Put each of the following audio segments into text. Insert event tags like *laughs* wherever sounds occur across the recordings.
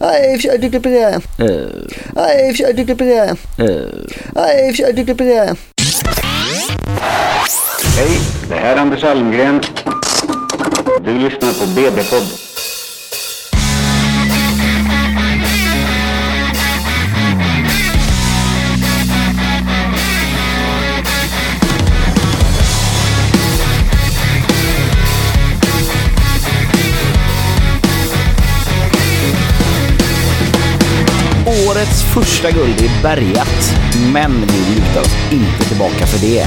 Jag är i och för sig duktig på det. Jag är i och för sig duktig på det. Jag är i och för sig duktig på det. Hej, det här är Anders Almgren. Du lyssnar på BB-podd. Första guld är bärgat, men vi lutar oss inte tillbaka för det.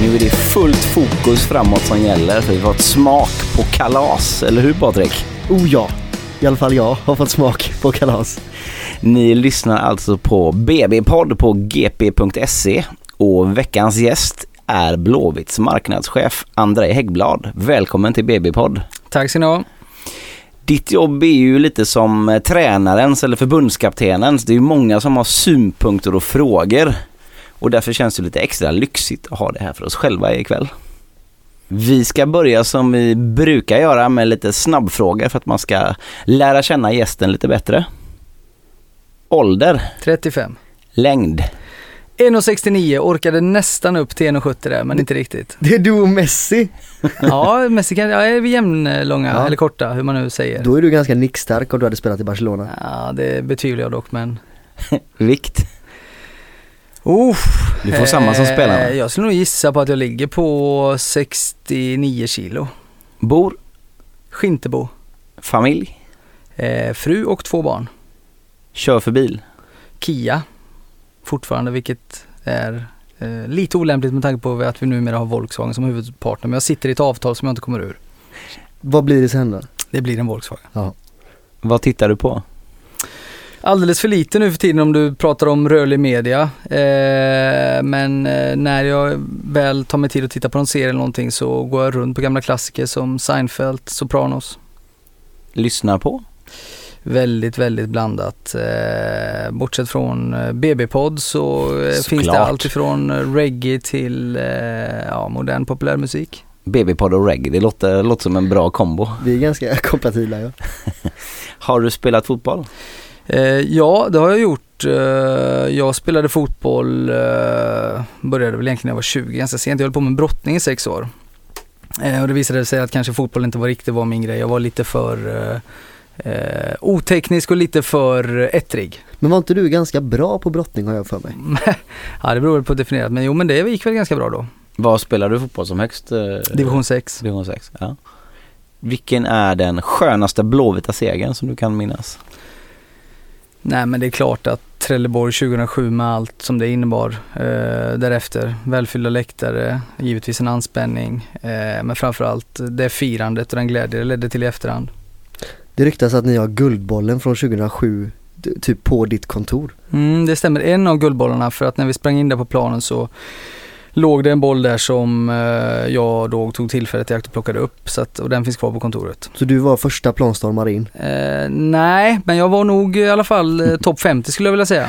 Nu är det fullt fokus framåt som gäller för vi har fått smak på kalas, eller hur Patrik? Oh ja, i alla fall jag har fått smak på kalas. Ni lyssnar alltså på BB-podd på gp.se och veckans gäst är Blåvitts marknadschef André Häggblad. Välkommen till BB-podd. Tack ska ni ha. Ditt jobb är ju lite som eh, tränarens eller förbundskaptenens. Det är ju många som har synpunkter och frågor. Och därför känns det lite extra lyxigt att ha det här för oss själva ikväll. Vi ska börja som vi brukar göra med lite snabbfrågor för att man ska lära känna gästen lite bättre. Ålder, 35. längd, 1,69 orkade nästan upp till 1,70 där men inte riktigt. Det är du och Messi. *laughs* Ja, Messi kan, ja, är vi jämnlånga Ja. eller korta hur man nu säger. Då är du ganska nickstark om du hade spelat i Barcelona. Ja, det betvivlar jag dock men. *laughs* vikt. Uff, Du får samma som spelarna. eh, Jag skulle nog gissa på att jag ligger på 69 kilo. Bor, Skintebo. familj, Eh, fru och två barn. kör för bil. Kia fortfarande vilket är eh, lite olämpligt med tanke på att vi numera har Volkswagen som huvudpartner. Men jag sitter i ett avtal som jag inte kommer ur. Vad blir det sen då? Det blir en Volkswagen. Vad tittar du på? Alldeles för lite nu för tiden om du pratar om rörlig media. Eh, men eh, när jag väl tar mig tid att titta på en serie eller någonting så går jag runt på gamla klassiker som Seinfeld, Sopranos. Lyssnar på? Väldigt, väldigt blandat. Eh, bortsett från eh, BB-podd så eh, finns det Såklart. allt ifrån eh, reggae till eh, ja, modern populärmusik. BB-podd och reggae, det låter, låter som en bra kombo. Vi är ganska *laughs* kompatibla ja. *laughs* Har du spelat fotboll? Eh, ja, det har jag gjort. Jag spelade fotboll, började väl egentligen när jag var 20, ganska sent. Jag höll på med brottning i sex år. Och det visade sig att kanske fotboll inte var riktigt var min grej. Jag var lite för eh, eh, oteknisk och lite för ettrig. Men var inte du ganska bra på brottning har jag för mig? *laughs* ja, det beror väl på definierat, men jo men det gick väl ganska bra då. Vad spelar du fotboll som högst? eh, Division 6. Division 6, ja. Vilken är den skönaste blåvita segern som du kan minnas? Nej men det är klart att Trelleborg 2007 med allt som det innebar eh, därefter. Välfyllda läktare, givetvis en anspänning. Eh, men framförallt det firandet och den glädje det ledde till i efterhand. Det ryktas att ni har Guldbollen från 2007 d- typ på ditt kontor. Mm, det stämmer, en av guldbollarna för att när vi sprang in där på planen så låg det en boll där som eh, jag då tog tillfället i akt och plockade upp så att, och den finns kvar på kontoret. Så du var första planstormare in. Eh, nej, men jag var nog i alla fall eh, topp 50 skulle jag vilja säga.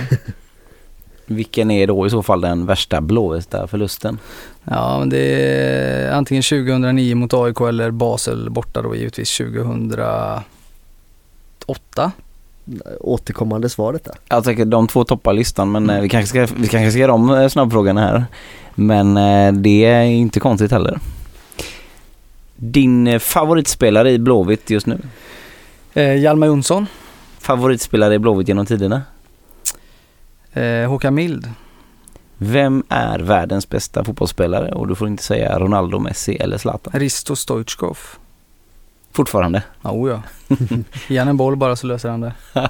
*laughs* Vilken är då i så fall den värsta blåvita förlusten? Ja, men det är antingen 2009 mot AIK eller Basel borta då givetvis 2008. Återkommande svar detta. Jag tänker de två toppar listan men eh, vi kanske ska, vi kanske ska göra om eh, snabbfrågorna här. Men eh, det är inte konstigt heller. Din favoritspelare i Blåvitt just nu? Eh, Hjalmar Jonsson, Favoritspelare i Blåvitt genom tiderna? eh, Håkan Mild. Vem är världens bästa fotbollsspelare? Och du får inte säga Ronaldo, Messi eller Zlatan. Risto Stoichkov. Fortfarande. Oh, ja. Ge en boll bara så löser han det. *laughs*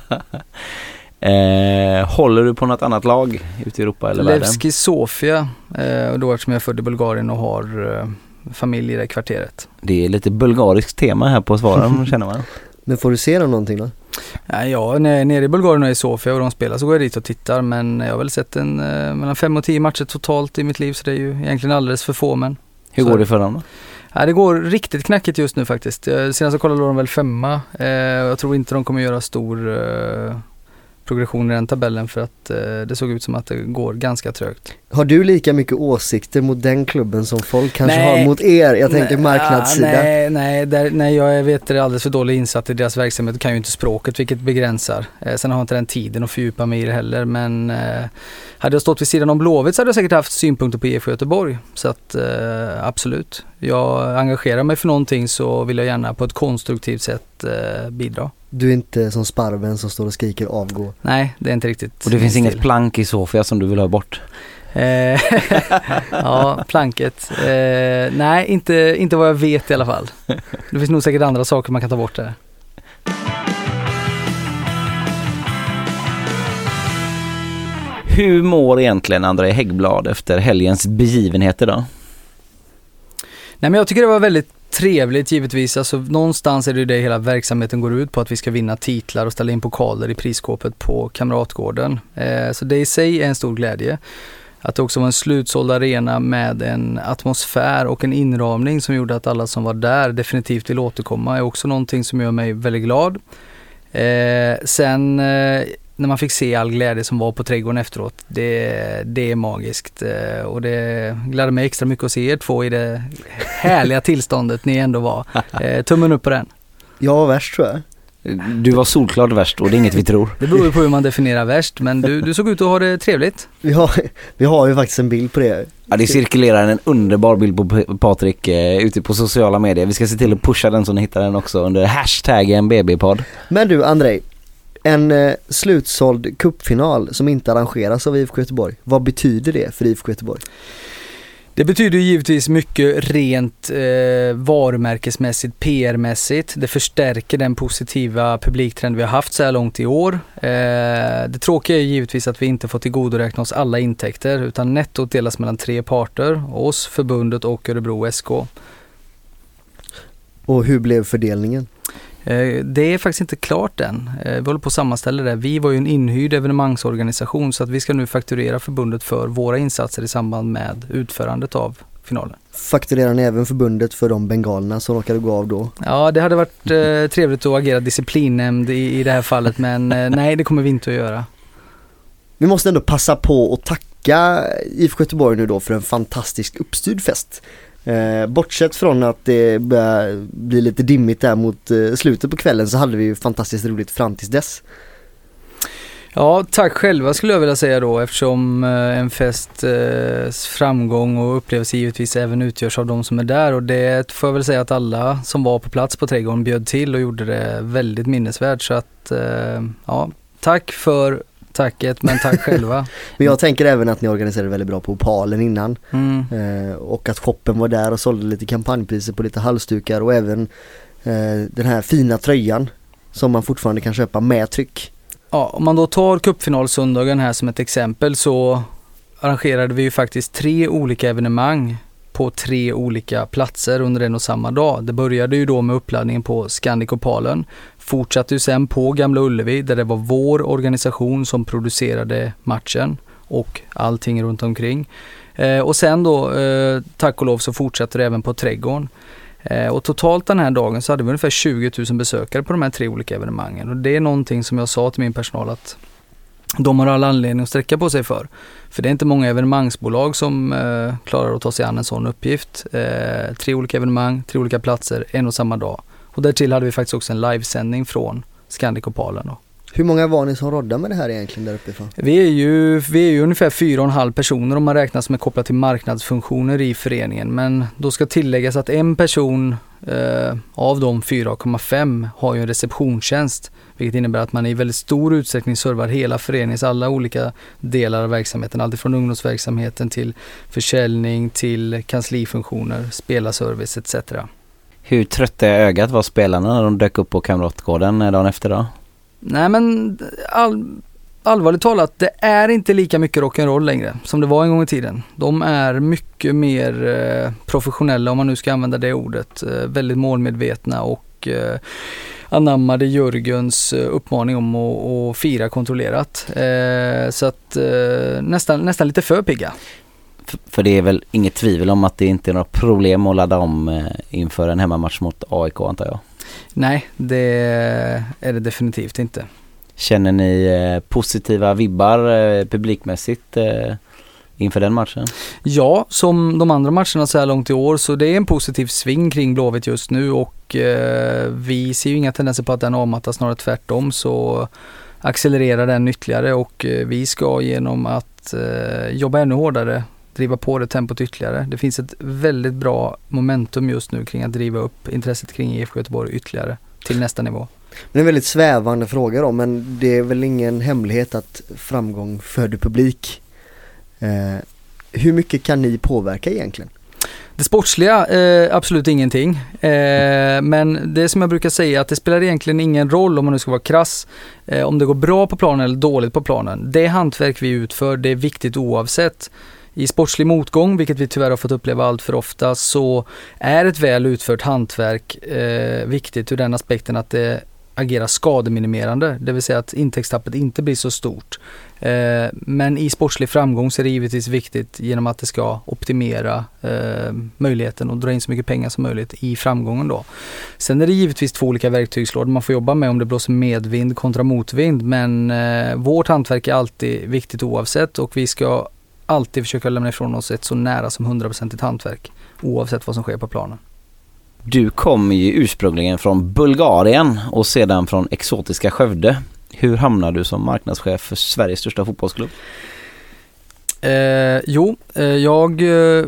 Eh, håller du på något annat lag ute i Europa eller världen? Levski Sofia, eh, och då eftersom jag är född i Bulgarien och har eh, familj i det kvarteret. Det är lite bulgariskt tema här på svaren *laughs* känner man. Men får du se dem någonting då? Ja, ja, när jag är nere i Bulgarien och är i Sofia och de spelar så går jag dit och tittar men jag har väl sett en, eh, mellan fem och tio matcher totalt i mitt liv så det är ju egentligen alldeles för få men Hur Så- går det för dem då? Ja, det går riktigt knackigt just nu faktiskt. Eh, senast jag kollade låg de väl femma. Eh, jag tror inte de kommer göra stor eh, progression i den tabellen för att eh, det såg ut som att det går ganska trögt. Har du lika mycket åsikter mot den klubben som folk kanske nej, har mot er? Jag tänker nej, marknadssida. Nej, nej, där, nej jag vet det är alldeles för dåligt insatt i deras verksamhet och kan ju inte språket vilket begränsar. Eh, sen har jag inte den tiden att fördjupa mig i det heller men eh, hade jag stått vid sidan om Blåvitt så hade jag säkert haft synpunkter på IFK Göteborg. Så att eh, absolut. Jag engagerar mig för någonting så vill jag gärna på ett konstruktivt sätt eh, bidra. Du är inte som sparven som står och skriker avgå? Nej, det är inte riktigt. Och det finns inget plank i Sofia som du vill ha bort? Eh, *laughs* ja, planket. Eh, nej, inte, inte vad jag vet i alla fall. Det finns nog säkert andra saker man kan ta bort där. Hur mår egentligen André Häggblad efter helgens begivenheter då? Nej men jag tycker det var väldigt trevligt givetvis. Alltså, någonstans är det ju det hela verksamheten går ut på, att vi ska vinna titlar och ställa in pokaler i priskåpet på Kamratgården. Eh, så det i sig är en stor glädje. Att det också var en slutsåld arena med en atmosfär och en inramning som gjorde att alla som var där definitivt vill återkomma är också någonting som gör mig väldigt glad. Eh, sen eh, när man fick se all glädje som var på trädgården efteråt, det, det är magiskt. Eh, och det gladde mig extra mycket att se er två i det härliga *laughs* tillståndet ni ändå var. Eh, tummen upp på den. Jag var värst tror jag. Du var solklart värst och det är inget vi tror. Det beror ju på hur man definierar värst men du, du såg ut att ha det trevligt. Vi har, vi har ju faktiskt en bild på det. Ja det cirkulerar en underbar bild på Patrik eh, ute på sociala medier. Vi ska se till att pusha den så ni hittar den också under hashtaggen BB-podd. Men du Andrei, en eh, slutsåld kuppfinal som inte arrangeras av IFK Göteborg. Vad betyder det för IFK Göteborg? Det betyder givetvis mycket rent eh, varumärkesmässigt, PR-mässigt. Det förstärker den positiva publiktrend vi har haft så här långt i år. Eh, det tråkiga är givetvis att vi inte får tillgodoräkna oss alla intäkter utan nettot delas mellan tre parter, oss, förbundet och Örebro SK. Och hur blev fördelningen? Eh, det är faktiskt inte klart än. Eh, vi håller på att sammanställa det. Vi var ju en inhyrd evenemangsorganisation så att vi ska nu fakturera förbundet för våra insatser i samband med utförandet av finalen. Fakturerar ni även förbundet för de bengalerna som råkade gå av då? Ja, det hade varit eh, *laughs* trevligt att agera disciplinnämnd i, i det här fallet men eh, nej, det kommer vi inte att göra. Vi måste ändå passa på att tacka IFK Göteborg nu då för en fantastisk uppstyrd fest. Eh, bortsett från att det börjar bli lite dimmigt där mot eh, slutet på kvällen så hade vi ju fantastiskt roligt fram tills dess. Ja, tack själva skulle jag vilja säga då eftersom eh, en fests eh, framgång och upplevelse givetvis även utgörs av de som är där och det får jag väl säga att alla som var på plats på trädgården bjöd till och gjorde det väldigt minnesvärt så att eh, ja, tack för tacket men tack *laughs* själva. men jag tänker även att ni organiserade väldigt bra på Opalen innan. Mm. Eh, och att shoppen var där och sålde lite kampanjpriser på lite halsdukar och även eh, den här fina tröjan som man fortfarande kan köpa med tryck. Ja, om man då tar cupfinalsöndagen här som ett exempel så arrangerade vi ju faktiskt tre olika evenemang på tre olika platser under en och samma dag. Det började ju då med uppladdningen på Scandic Opalen, fortsatte ju sen på Gamla Ullevi där det var vår organisation som producerade matchen och allting runt omkring. Eh, och sen då, eh, tack och lov, så fortsatte det även på Trädgården. Eh, och totalt den här dagen så hade vi ungefär 20 000 besökare på de här tre olika evenemangen. Och det är någonting som jag sa till min personal att de har all anledning att sträcka på sig för. För det är inte många evenemangsbolag som eh, klarar att ta sig an en sån uppgift. Eh, tre olika evenemang, tre olika platser, en och samma dag. Och därtill hade vi faktiskt också en livesändning från Scandic Opalen. Då. Hur många var ni som rådde med det här egentligen där uppifrån? Vi är ju, vi är ju ungefär fyra och en halv personer om man räknar som är kopplat till marknadsfunktioner i föreningen. Men då ska tilläggas att en person eh, av de 4,5 har ju en receptionstjänst. Vilket innebär att man i väldigt stor utsträckning servar hela föreningens alla olika delar av verksamheten. Alltifrån ungdomsverksamheten till försäljning till kanslifunktioner, spelarservice etc. Hur trötta i ögat var spelarna när de dök upp på Kamratgården eh, dagen efter då? Nej men all, allvarligt talat, det är inte lika mycket rock'n'roll längre som det var en gång i tiden. De är mycket mer eh, professionella om man nu ska använda det ordet. Eh, väldigt målmedvetna och eh, anammade Jörgens eh, uppmaning om att, att fira kontrollerat. Eh, så att eh, nästan, nästan lite för pigga. För det är väl inget tvivel om att det inte är några problem att ladda om eh, inför en hemmamatch mot AIK antar jag? Nej, det är det definitivt inte. Känner ni eh, positiva vibbar eh, publikmässigt inför den matchen? Ja, som de andra matcherna så här långt i år så det är en positiv sving kring Blåvitt just nu och eh, vi ser ju inga tendenser på att den avmattas, snarare tvärtom så accelererar den ytterligare och eh, vi ska genom att eh, jobba ännu hårdare driva på det tempot ytterligare. Det finns ett väldigt bra momentum just nu kring att driva upp intresset kring IFK Göteborg ytterligare till nästa nivå. Det är en väldigt svävande fråga då men det är väl ingen hemlighet att framgång föder publik. Eh, hur mycket kan ni påverka egentligen? Det sportsliga, eh, absolut ingenting. Eh, men det som jag brukar säga att det spelar egentligen ingen roll om man nu ska vara krass, eh, om det går bra på planen eller dåligt på planen. Det hantverk vi utför, det är viktigt oavsett. I sportslig motgång, vilket vi tyvärr har fått uppleva allt för ofta, så är ett väl utfört hantverk eh, viktigt ur den aspekten att det agerar skademinimerande, det vill säga att intäktstappet inte blir så stort. Eh, men i sportslig framgång så är det givetvis viktigt genom att det ska optimera eh, möjligheten och dra in så mycket pengar som möjligt i framgången då. Sen är det givetvis två olika verktygslådor man får jobba med om det blåser medvind kontra motvind men eh, vårt hantverk är alltid viktigt oavsett och vi ska alltid försöka lämna ifrån oss ett så nära som 100% hantverk oavsett vad som sker på planen. Du kommer ju ursprungligen från Bulgarien och sedan från exotiska Skövde. Hur hamnade du som marknadschef för Sveriges största fotbollsklubb? Eh, jo, eh, jag eh,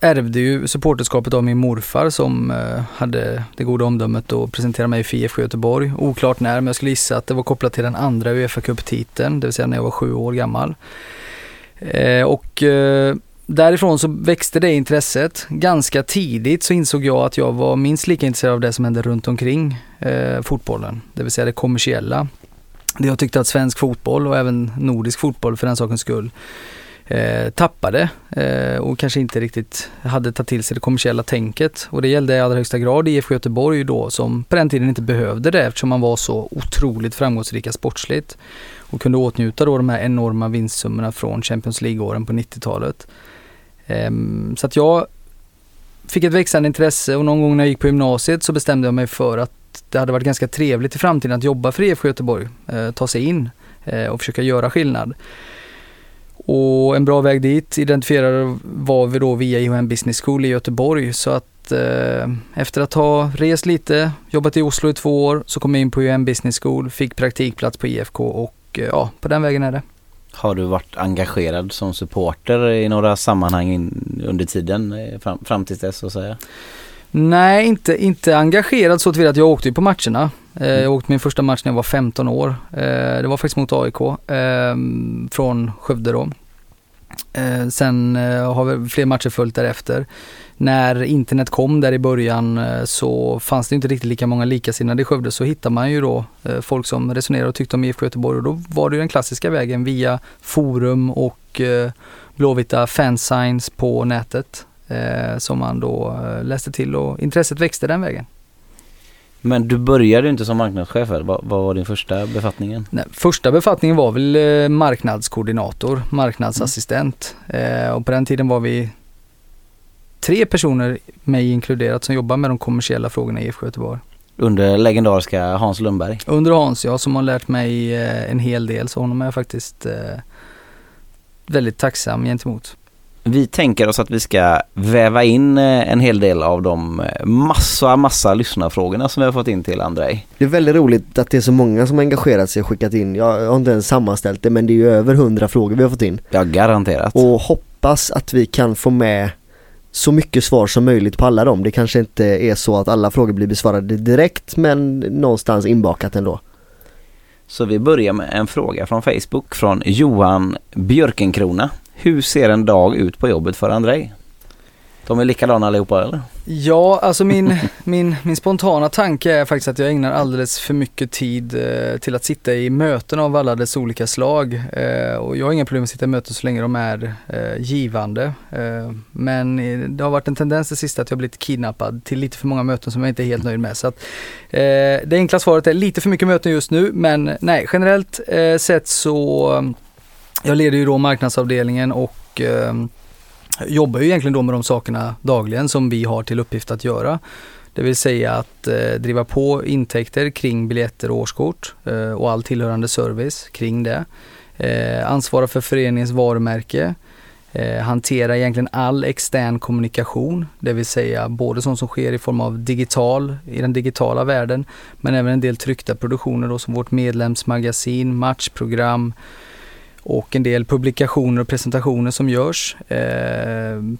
ärvde ju supporterskapet av min morfar som eh, hade det goda omdömet att presentera mig för IFK Göteborg. Oklart när, men jag skulle gissa att det var kopplat till den andra Uefa Cup-titeln, det vill säga när jag var sju år gammal. Eh, och eh, därifrån så växte det intresset. Ganska tidigt så insåg jag att jag var minst lika intresserad av det som hände runt omkring eh, fotbollen, det vill säga det kommersiella. Det jag tyckte att svensk fotboll och även nordisk fotboll för den sakens skull eh, tappade eh, och kanske inte riktigt hade tagit till sig det kommersiella tänket. Och det gällde i allra högsta grad IFK Göteborg då som på den tiden inte behövde det eftersom man var så otroligt framgångsrika sportsligt och kunde åtnjuta då de här enorma vinstsummorna från Champions League-åren på 90-talet. Ehm, så att jag fick ett växande intresse och någon gång när jag gick på gymnasiet så bestämde jag mig för att det hade varit ganska trevligt i framtiden att jobba för IFK Göteborg, eh, ta sig in eh, och försöka göra skillnad. Och en bra väg dit identifierade var vi då via IHM Business School i Göteborg så att eh, efter att ha rest lite, jobbat i Oslo i två år så kom jag in på IHM Business School, fick praktikplats på IFK och eh, ja, på den vägen är det. Har du varit engagerad som supporter i några sammanhang under tiden eh, fram, fram till dess så att säga? Nej, inte, inte engagerad så tillvida att jag åkte ju på matcherna. Eh, jag åkte min första match när jag var 15 år. Det var faktiskt mot AIK eh, från Skövde då. Sen har vi fler matcher följt därefter. När internet kom där i början eh, så fanns det inte riktigt lika många likasinnade i Skövde så hittar man ju då folk som resonerade och tyckte om IFK Göteborg och då var det ju den klassiska vägen via forum och blåvita fansigns på nätet som man då läste till och intresset växte den vägen. Men du började inte som marknadschef Vad, vad var din första befattningen? Nej, första befattningen var väl eh, marknadskoordinator, marknadsassistent. Mm. Eh, och på den tiden var vi tre personer, mig inkluderat, som jobbar med de kommersiella frågorna i IFK Göteborg. Under legendariska Hans Lundberg? Under Hans ja, som har lärt mig eh, en hel del, så honom är jag faktiskt eh, väldigt tacksam gentemot. Vi tänker oss att vi ska väva in eh, en hel del av de massa, massa lyssnarfrågorna som vi har fått in till Andrej. Det är väldigt roligt att det är så många som har engagerat sig och skickat in. Jag har inte ens sammanställt det men det är ju över hundra frågor vi har fått in. Ja, garanterat. Och hoppas att vi kan få med så mycket svar som möjligt på alla dem. Det kanske inte är så att alla frågor blir besvarade direkt men någonstans inbakat ändå. Så vi börjar med en fråga från Facebook från Johan Björkenkrona. Hur ser en dag ut på jobbet för Andrej? De är likadana allihopa eller? Ja, alltså min, *laughs* min, min spontana tanke är faktiskt att jag ägnar alldeles för mycket tid eh, till att sitta i möten av alla dess olika slag. Eh, och jag har inga problem med att sitta i möten så länge de är eh, givande. Eh, men eh, det har varit en tendens det sista att jag blivit kidnappad till lite för många möten som jag inte är helt nöjd med. Så att, eh, det enkla svaret är lite för mycket möten just nu, men nej, generellt eh, sett så eh, jag leder ju då marknadsavdelningen och eh, jobbar ju egentligen då med de sakerna dagligen som vi har till uppgift att göra. Det vill säga att eh, driva på intäkter kring biljetter och årskort eh, och all tillhörande service kring det. Eh, ansvara för föreningens varumärke. Eh, hantera egentligen all extern kommunikation, det vill säga både sånt som sker i form av digital, i den digitala världen, men även en del tryckta produktioner då som vårt medlemsmagasin, matchprogram, och en del publikationer och presentationer som görs. Eh,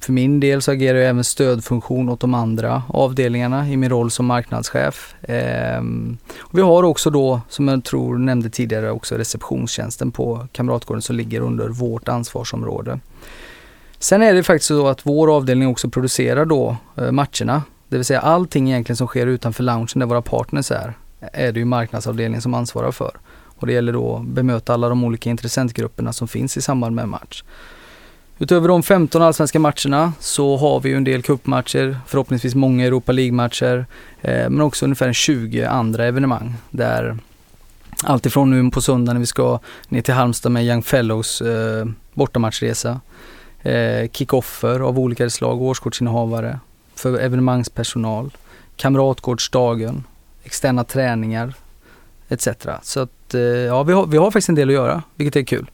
för min del så agerar jag även stödfunktion åt de andra avdelningarna i min roll som marknadschef. Eh, och vi har också då, som jag tror nämnde tidigare, också receptionstjänsten på Kamratgården som ligger under vårt ansvarsområde. Sen är det faktiskt så att vår avdelning också producerar då eh, matcherna. Det vill säga allting egentligen som sker utanför loungen där våra partners är, är det ju marknadsavdelningen som ansvarar för. Och det gäller då att bemöta alla de olika intressentgrupperna som finns i samband med en match. Utöver de 15 allsvenska matcherna så har vi ju en del cupmatcher, förhoppningsvis många Europa League-matcher, eh, men också ungefär 20 andra evenemang där alltifrån nu på söndag när vi ska ner till Halmstad med Young Fellows eh, bortamatchresa, eh, kickoffer av olika slag, årskortsinnehavare, för evenemangspersonal, kamratgårdsdagen, externa träningar etc. Så att eh, ja, vi har, vi har faktiskt en del att göra, vilket är kul.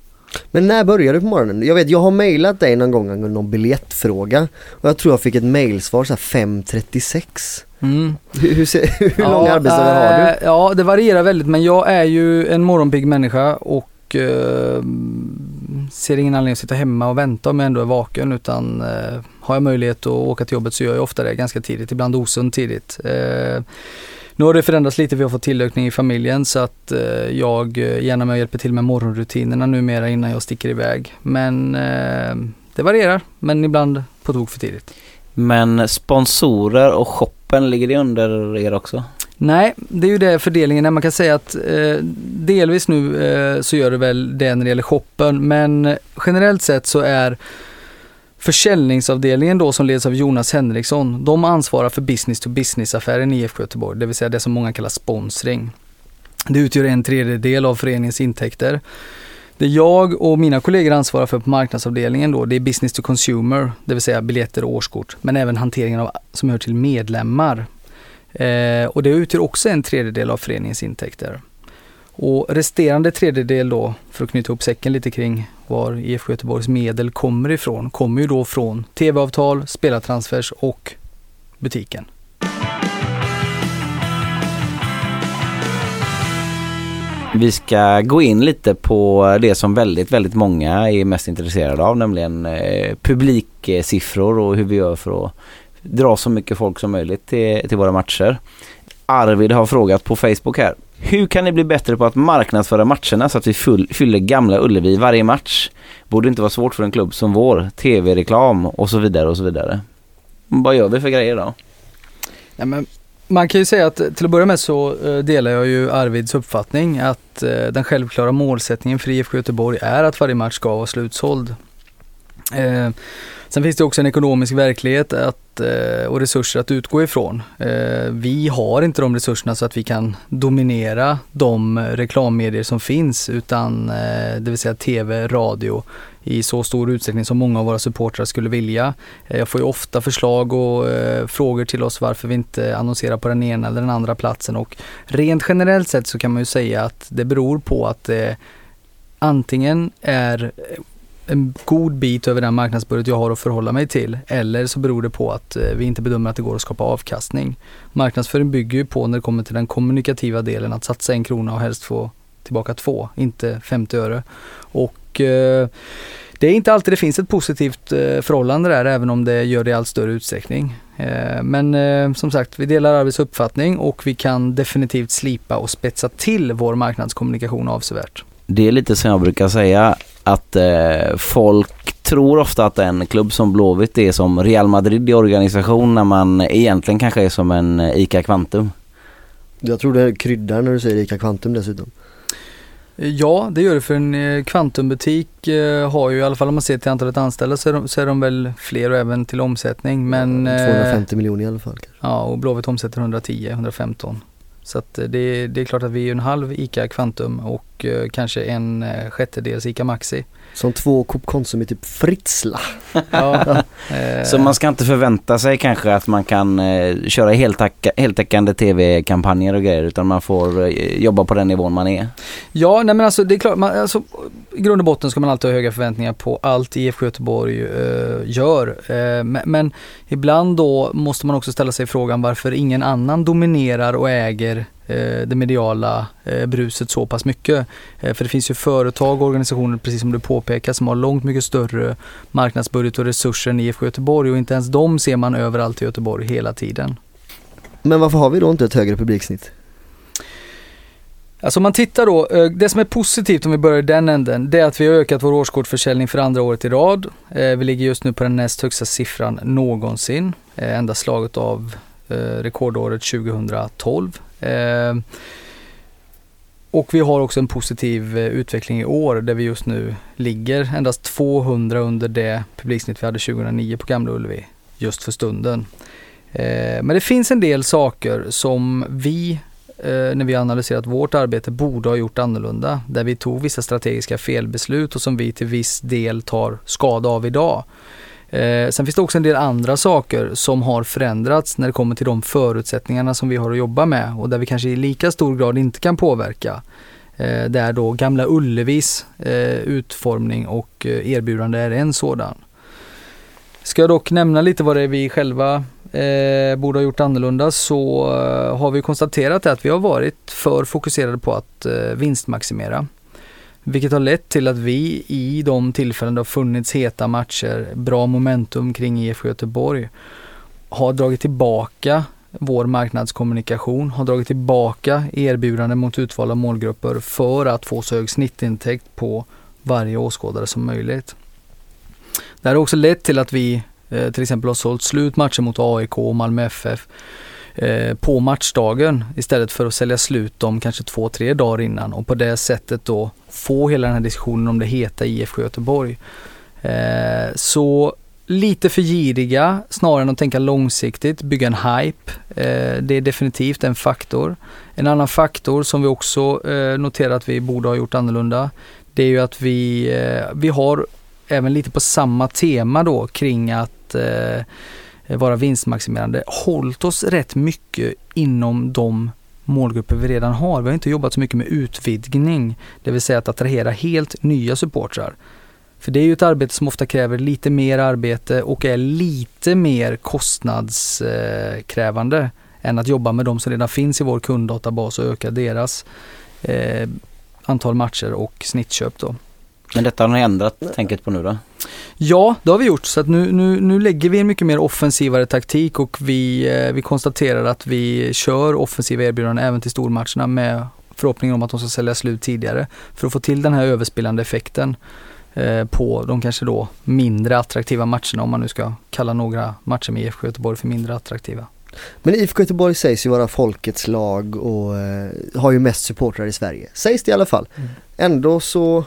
Men när började du på morgonen? Jag vet, jag har mejlat dig någon gång angående någon biljettfråga och jag tror jag fick ett mejlsvar så 5.36. Mm. Hur, hur, ser- *laughs* hur Ja, arbetsdagar har du? eh, Ja, det varierar väldigt men jag är ju en morgonpigg människa och eh, ser ingen anledning att sitta hemma och vänta om jag ändå är vaken utan eh, har jag möjlighet att åka till jobbet så gör jag ofta det ganska tidigt, ibland osunt tidigt. Eh, nu har det förändrats lite, vi har fått tillökning i familjen så att eh, jag eh, gärna med och hjälper till med morgonrutinerna numera innan jag sticker iväg. Men eh, det varierar, men ibland på tok för tidigt. Men sponsorer och shoppen, ligger det under er också? Nej, det är ju det fördelningen är. Man kan säga att eh, delvis nu eh, så gör det väl det när det gäller shoppen, men generellt sett så är försäljningsavdelningen då som leds av Jonas Henriksson, de ansvarar för business to business affären i IFK Göteborg, det vill säga det som många kallar sponsring. Det utgör en tredjedel av föreningens intäkter. Det jag och mina kollegor ansvarar för på marknadsavdelningen då, det är business to consumer, det vill säga biljetter och årskort, men även hanteringen av, som hör till medlemmar. Eh, och det utgör också en tredjedel av föreningens intäkter. Och resterande tredjedel då, för att knyta ihop säcken lite kring var IFK Göteborgs medel kommer ifrån, kommer ju då från tv-avtal, spelartransfers och butiken. Vi ska gå in lite på det som väldigt, väldigt många är mest intresserade av, nämligen eh, publiksiffror och hur vi gör för att dra så mycket folk som möjligt till, till våra matcher. Arvid har frågat på Facebook här. Hur kan ni bli bättre på att marknadsföra matcherna så att vi full, fyller Gamla Ullevi varje match? Borde inte vara svårt för en klubb som vår. TV-reklam och så vidare och så vidare. Vad gör vi för grejer då? Ja, men man kan ju säga att till att börja med så eh, delar jag ju Arvids uppfattning att eh, den självklara målsättningen för IFK Göteborg är att varje match ska vara slutsåld. Eh, Sen finns det också en ekonomisk verklighet att, eh, och resurser att utgå ifrån. Eh, vi har inte de resurserna så att vi kan dominera de reklammedier som finns utan eh, det vill säga tv, radio i så stor utsträckning som många av våra supportrar skulle vilja. Eh, jag får ju ofta förslag och eh, frågor till oss varför vi inte annonserar på den ena eller den andra platsen och rent generellt sett så kan man ju säga att det beror på att det antingen är en god bit över den marknadsbudget jag har att förhålla mig till eller så beror det på att eh, vi inte bedömer att det går att skapa avkastning. Marknadsföring bygger ju på när det kommer till den kommunikativa delen att satsa en krona och helst få tillbaka två, inte 50 öre. Och eh, det är inte alltid det finns ett positivt eh, förhållande där även om det gör det i allt större utsträckning. Eh, men eh, som sagt, vi delar Arvids uppfattning och vi kan definitivt slipa och spetsa till vår marknadskommunikation avsevärt. Det är lite som jag brukar säga att eh, folk tror ofta att en klubb som Blåvitt är som Real Madrid i organisation när man egentligen kanske är som en eh, ICA Kvantum. Jag tror det kryddar när du säger Ica Quantum dessutom. Eh, Ja, det gör det för en eh, kvantumbutik eh, har ju i alla fall om man ser till antalet anställda så är de, så är de väl fler och även till omsättning. Men, eh, 250 miljoner i alla fall kanske. ja, och Blåvitt omsätter 110, 115. Så att eh, det, det är klart att vi är en halv ICA Kvantum och eh, kanske en eh, sjättedels ICA Maxi. Som två Coop Konsum är typ Fritzla. *laughs* Ja, Så man ska inte förvänta sig kanske att man kan köra heltäcka, heltäckande tv-kampanjer och grejer utan man får jobba på den nivån man är. Ja, nej men alltså det är klart, man, alltså, i grund och botten ska man alltid ha höga förväntningar på allt IFK Göteborg eh, gör. Eh, men, men ibland då måste man också ställa sig frågan varför ingen annan dominerar och äger eh, det mediala eh, bruset så pass mycket. Eh, för det finns ju företag och organisationer, precis som du påpekar, som har långt mycket större marknadsbudget och resurser än IFK Göteborg och inte ens de ser man överallt i Göteborg hela tiden. Men varför har vi då inte ett högre publiksnitt? Alltså om man tittar då, eh, det som är positivt om vi börjar i den änden, det är att vi har ökat vår årskortförsäljning för andra året i rad. Eh, vi ligger just nu på den näst högsta siffran någonsin, eh, enda slaget av rekordåret 2012. Och vi har också en positiv utveckling i år där vi just nu ligger endast 200 under det publiksnitt vi hade 2009 på Gamla Ullevi just för stunden. Men det finns en del saker som vi Eh, när vi har analyserat vårt arbete borde ha gjort annorlunda. Där vi tog vissa strategiska felbeslut och som vi till viss del tar skada av idag. Eh, sen finns det också en del andra saker som har förändrats när det kommer till de förutsättningarna som vi har att jobba med och där vi kanske i lika stor grad inte kan påverka. Eh, där då Gamla Ullevis eh, utformning och eh, erbjudande är en sådan. Ska jag dock nämna lite vad det är vi själva eh, borde ha gjort annorlunda så eh, har vi konstaterat att vi har varit för fokuserade på att eh, vinstmaximera. Vilket har lett till att vi i de tillfällen det har funnits heta matcher, bra momentum kring IFK Göteborg, har dragit tillbaka vår marknadskommunikation, har dragit tillbaka erbjudanden mot utvalda målgrupper för att få så hög snittintäkt på varje åskådare som möjligt. Det har också lett till att vi Eh, till exempel har sålt slut matcher mot AIK och Malmö FF eh, på matchdagen istället för att sälja slut dem kanske två, tre dagar innan och på det sättet då få hela den här diskussionen om det heta IFK Göteborg. Eh, så lite för giriga snarare än att tänka långsiktigt, bygga en hype. Eh, det är definitivt en faktor. En annan faktor som vi också eh, noterar att vi borde ha gjort annorlunda, det är ju att vi, eh, vi har även lite på samma tema då kring att eh, vara vinstmaximerande, hållit oss rätt mycket inom de målgrupper vi redan har. Vi har inte jobbat så mycket med utvidgning, det vill säga att attrahera helt nya supportrar. För det är ju ett arbete som ofta kräver lite mer arbete och är lite mer kostnadskrävande än att jobba med de som redan finns i vår kunddatabas och öka deras eh, antal matcher och snittköp då. Men detta har ni ändrat tänket på nu då? Ja, det har vi gjort. Så nu, nu, nu lägger vi en mycket mer offensivare taktik och vi, eh, vi konstaterar att vi kör offensiva erbjudanden även till stormatcherna med förhoppningen om att de ska sälja slut tidigare. För att få till den här överspelande effekten eh, på de kanske då mindre attraktiva matcherna om man nu ska kalla några matcher med IFK Göteborg för mindre attraktiva. Men IFK Göteborg sägs ju vara folkets lag och eh, har ju mest supportrar i Sverige. Sägs det i alla fall. Mm. Ändå så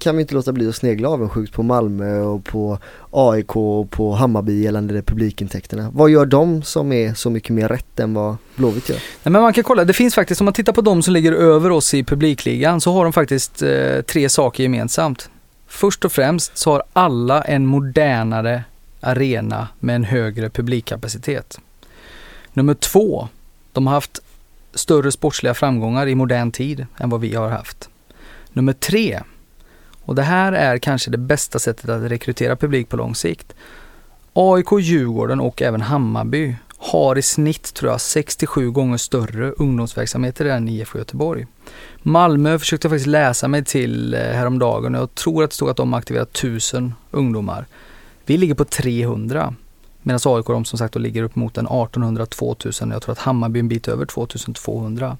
kan vi inte låta bli att snegla avundsjukt på Malmö och på AIK och på Hammarby gällande publikintäkterna. Vad gör de som är så mycket mer rätt än vad Blåvitt gör? Nej, men man kan kolla, det finns faktiskt, om man tittar på de som ligger över oss i publikligan så har de faktiskt eh, tre saker gemensamt. Först och främst så har alla en modernare arena med en högre publikkapacitet. Nummer två, de har haft större sportsliga framgångar i modern tid än vad vi har haft. Nummer tre, och det här är kanske det bästa sättet att rekrytera publik på lång sikt. AIK, Djurgården och även Hammarby har i snitt tror jag 67 gånger större ungdomsverksamheter än IFK Göteborg. Malmö försökte jag faktiskt läsa mig till eh, häromdagen och jag tror att det stod att de aktiverat 1000 ungdomar. Vi ligger på 300 medan AIK de som sagt då ligger upp mot en 1800-2000 jag tror att Hammarby en bit över 2200.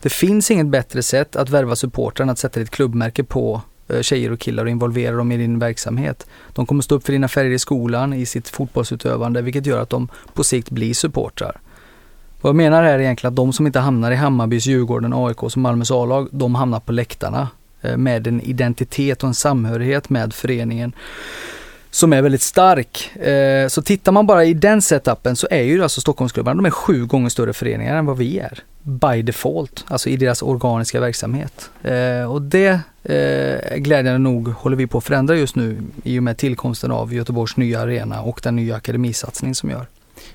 Det finns inget bättre sätt att värva supportrar än att sätta ditt klubbmärke på Eh, tjejer och killar och involvera dem i din verksamhet. De kommer stå upp för dina färger i skolan, i sitt fotbollsutövande, vilket gör att de på sikt blir supportrar. Vad jag menar är egentligen att de som inte hamnar i Hammarbys, Djurgården, AIK och Malmös A-lag, de hamnar på läktarna eh, med en identitet och en samhörighet med föreningen som är väldigt stark. Eh, så tittar man bara i den setupen så är ju alltså Stockholmsklubbarna, de är sju gånger större föreningar än vad vi är by default, alltså i deras organiska verksamhet. Eh, och det eh, glädjande nog håller vi på att förändra just nu i och med tillkomsten av Göteborgs nya arena och den nya akademisatsning som gör.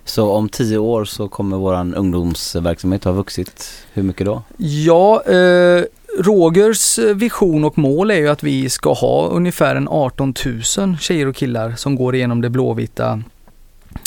Så om tio år så kommer våran ungdomsverksamhet ha vuxit hur mycket då? Ja, eh, Rogers vision och mål är ju att vi ska ha ungefär en 18 000 tjejer och killar som går igenom det blåvita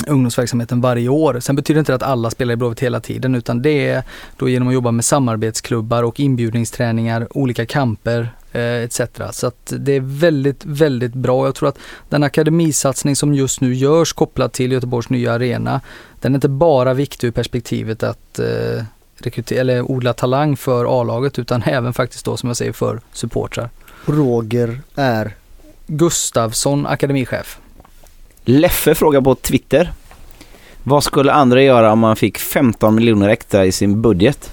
ungdomsverksamheten varje år. Sen betyder inte det att alla spelar i Blåvitt hela tiden utan det är då genom att jobba med samarbetsklubbar och inbjudningsträningar, olika kamper eh, etc. Så att det är väldigt, väldigt bra. Jag tror att den akademisatsning som just nu görs kopplat till Göteborgs nya arena, den är inte bara viktig ur perspektivet att eh, rekrytera, eller odla talang för A-laget utan *laughs* även faktiskt då som jag säger för supportrar. Roger är Gustavsson, akademichef. Leffe frågar på Twitter. Vad skulle andra göra om man fick 15 miljoner extra i sin budget?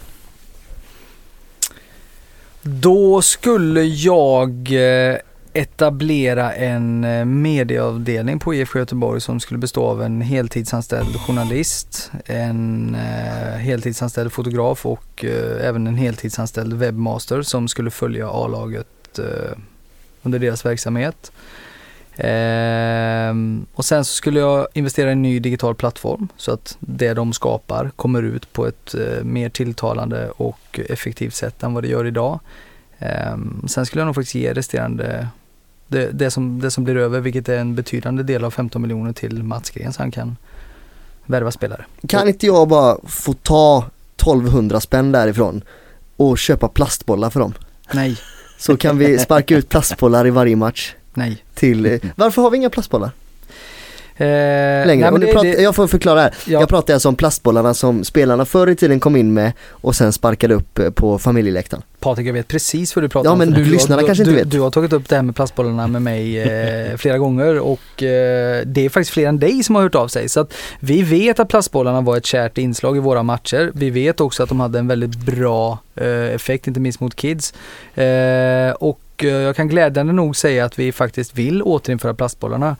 Då skulle jag eh, etablera en eh, medieavdelning på IFK Göteborg som skulle bestå av en heltidsanställd journalist, en eh, heltidsanställd fotograf och även en heltidsanställd webbmaster som skulle följa A-laget under deras verksamhet. Ehm, och sen så skulle jag investera i en ny digital plattform så att det de skapar kommer ut på ett eh, mer tilltalande och effektivt sätt än vad det gör idag. Ehm, sen skulle jag nog faktiskt ge resterande, det, det, som, det som blir över, vilket är en betydande del av 15 miljoner till Mats Gren så han kan värva spelare. Kan inte jag bara få ta 1200 spänn därifrån och köpa plastbollar för dem? Nej, Så kan vi sparka ut plastbollar i varje match nej. till, eh, varför har vi inga plastbollar Eh, längre? nej, och det- pratar, det- jag får förklara här. Ja. Jag pratar alltså om plastbollarna som spelarna förr i tiden kom in med och sen sparkade upp eh, på familjeläktaren. Patrik, jag vet precis vad du pratar Ja, om. men du, lyssnarna du, kanske du, inte vet. Du har tagit upp det här med plastbollarna med mig eh, *laughs* flera gånger och eh, det är faktiskt fler än dig som har hört av sig. Så att vi vet att plastbollarna var ett kärt inslag i våra matcher. Vi vet också att de hade en väldigt bra eh, effekt, inte minst mot kids. Eh, och eh, jag kan glädjande nog säga att vi faktiskt vill återinföra plastbollarna.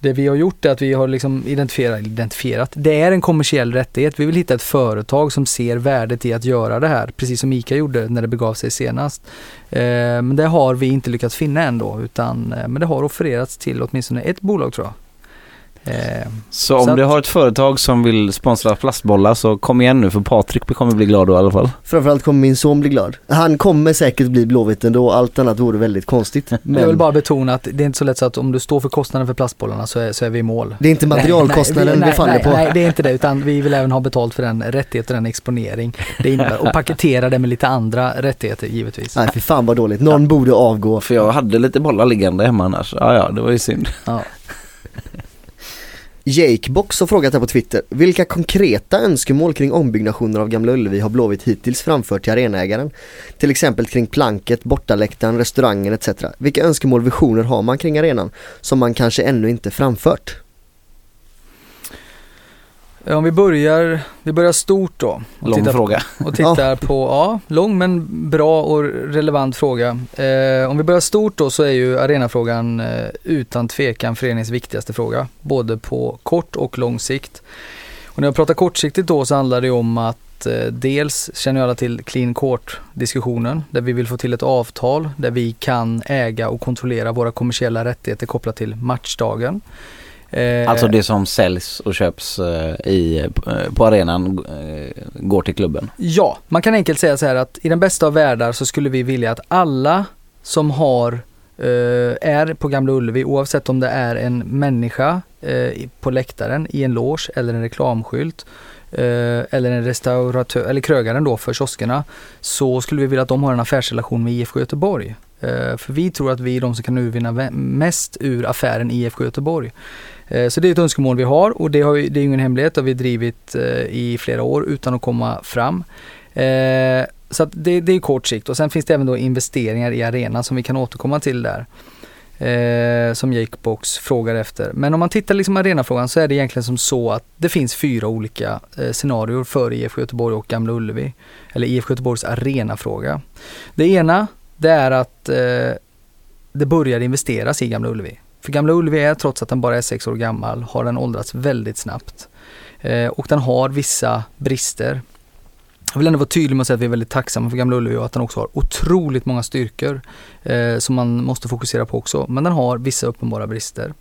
Det vi har gjort är att vi har liksom identifierat, identifierat, det är en kommersiell rättighet. Vi vill hitta ett företag som ser värdet i att göra det här, precis som ICA gjorde när det begav sig senast. Eh, men det har vi inte lyckats finna ändå, utan, eh, men det har offererats till åtminstone ett bolag tror jag. Eh, Så om Så att- du har ett företag som vill sponsra plastbollar så kom igen nu för Patrik kommer bli glad då i alla fall. Framförallt kommer min son bli glad. Han kommer säkert bli Blåvitt ändå, allt annat vore väldigt konstigt. Men *laughs* Jag vill bara betona att det är inte så lätt så att om du står för kostnaden för plastbollarna så är, så är vi i mål. det är inte materialkostnaden nej, det nej, faller nej, på. Nej, det är inte det, utan vi vill även ha betalt för den rättighet och den exponering det innebär och paketera det med lite andra rättigheter givetvis. Nej för fan vad dåligt, någon borde avgå. För jag hade lite bollar liggande hemma annars. Ja, ja, det var ju synd. Ja. *laughs* Jakebox har frågat här på Twitter, vilka konkreta önskemål kring ombyggnationer av Gamla Ullevi har Blåvitt hittills framfört till arenaägaren? Till exempel kring planket, bortaläktaren, restaurangen etc. Vilka önskemål och visioner har man kring arenan som man kanske ännu inte framfört? Om vi börjar, vi börjar stort då. Och Lång tittar, fråga. Och tittar på, ja, lång men bra och relevant fråga. Eh, om vi börjar stort då så är ju arenafrågan eh, utan tvekan föreningens viktigaste fråga. Både på kort och lång sikt. Och när jag pratar kortsiktigt då så handlar det om att eh, dels känner ju alla till clean court diskussionen där vi vill få till ett avtal där vi kan äga och kontrollera våra kommersiella rättigheter kopplat till matchdagen. Eh, Alltså det som säljs och köps eh, i, eh, på arenan går till klubben. Ja, man kan enkelt säga så här att i den bästa av världar så skulle vi vilja att alla som har är på Gamla Ullevi, oavsett om det är en människa på läktaren i en loge eller en reklamskylt eller en restauratör, eller krögaren då för kioskerna, så skulle vi vilja att de har en affärsrelation med IFK Göteborg. För vi tror att vi är de som kan utvinna mest ur affären IFK Göteborg. Eh, så det är ett önskemål vi har och det, har, vi, det är ju ingen hemlighet, det har vi drivit eh, i flera år utan att komma fram. Eh, så att det, det är kort sikt och sen finns det även då investeringar i arenan som vi kan återkomma till där. Eh, som Jakebox frågar efter. Men om man tittar liksom arenafrågan så är det egentligen som så att det finns fyra olika eh, scenarier för IFK Göteborg och Gamla Ullevi. Eller IFK Göteborgs arenafråga. Det ena det är att eh, det börjar investeras i Gamla Ullevi. För Gamla Ullevi är, trots att den bara är sex år gammal, har den åldrats väldigt snabbt. Eh, och den har vissa brister. Jag vill ändå vara tydlig med att säga att vi är väldigt tacksamma för Gamla Ullevi och att den också har otroligt många styrkor eh, som man måste fokusera på också. Men den har vissa uppenbara brister.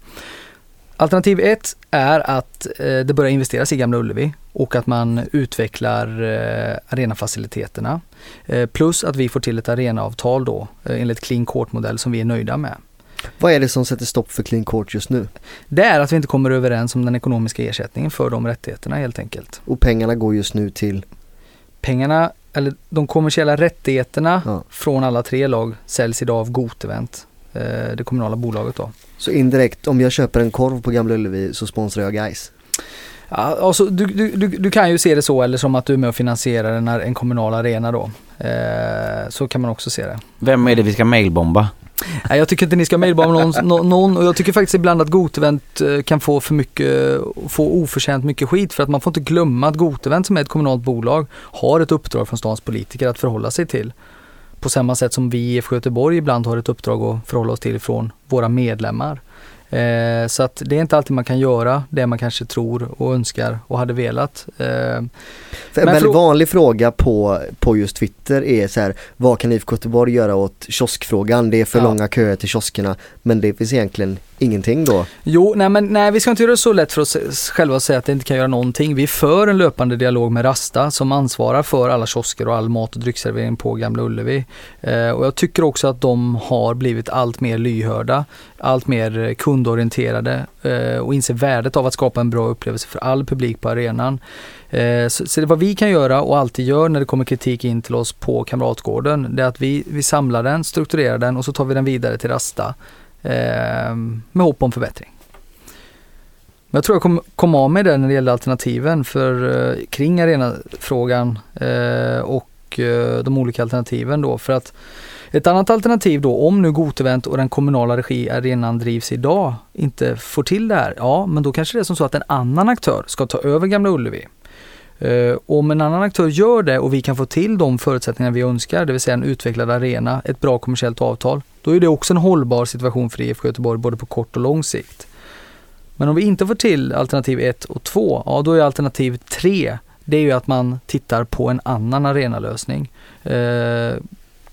Alternativ ett är att eh, det börjar investeras i Gamla Ullevi och att man utvecklar eh, arenafaciliteterna. Eh, plus att vi får till ett arenaavtal då eh, enligt clean court-modell som vi är nöjda med. Vad är det som sätter stopp för clean court just nu? Det är att vi inte kommer överens om den ekonomiska ersättningen för de rättigheterna helt enkelt. Och pengarna går just nu till, Pengarna, eller de kommersiella rättigheterna Ja. från alla tre lag säljs idag av Gotevent, eh, det kommunala bolaget då. så indirekt om jag köper en korv på Gamla Ullevi så sponsrar jag guys. Ja, alltså, du, du, du, kan ju se det så eller som att du är med och finansierar en, en kommunal arena då. Eh, så kan man också se det. Vem är det vi ska mailbomba? Nej, jag tycker inte ni ska mailbomba någon, *laughs* nå- någon och jag tycker faktiskt ibland att Gotevent eh, kan få för mycket, få oförtjänt mycket skit för att man får inte glömma att Gotevent som är ett kommunalt bolag har ett uppdrag från stans politiker att förhålla sig till. På samma sätt som vi i IFK Göteborg ibland har ett uppdrag att förhålla oss till från våra medlemmar. Eh, så att det är inte alltid man kan göra det man kanske tror och önskar och hade velat. Eh, en väldigt frå- vanlig fråga på, på just Twitter är så här, vad kan IFK Göteborg göra åt kioskfrågan? Det är för Ja. långa köer till kioskerna, men det finns egentligen ingenting då. Jo, nej men nej, vi ska inte göra det så lätt för oss själva att säga att det inte kan göra någonting. Vi för en löpande dialog med Rasta som ansvarar för alla kiosker och all mat och dryckservering på Gamla Ullevi. Eh, och jag tycker också att de har blivit allt mer lyhörda, allt mer eh, kundorienterade eh, och inser värdet av att skapa en bra upplevelse för all publik på arenan. Eh, så, det vad vi kan göra och alltid gör när det kommer kritik in till oss på Kamratgården, det är att vi, vi samlar den, strukturerar den och så tar vi den vidare till Rasta eh, med hopp om förbättring. Men jag tror jag kom, kom av med det när det gäller alternativen för kring arenafrågan och de olika alternativen då för att ett annat alternativ då om nu Gotevent och den kommunala regi arenan drivs idag inte får till det här, ja men då kanske det är som så att en annan aktör ska ta över Gamla Ullevi. Uh, om en annan aktör gör det och vi kan få till de förutsättningar vi önskar, det vill säga en utvecklad arena, ett bra kommersiellt avtal, då är det också en hållbar situation för IFK Göteborg både på kort och lång sikt. Men om vi inte får till alternativ 1 och 2, ja då är alternativ 3, det är ju att man tittar på en annan arenalösning. Uh,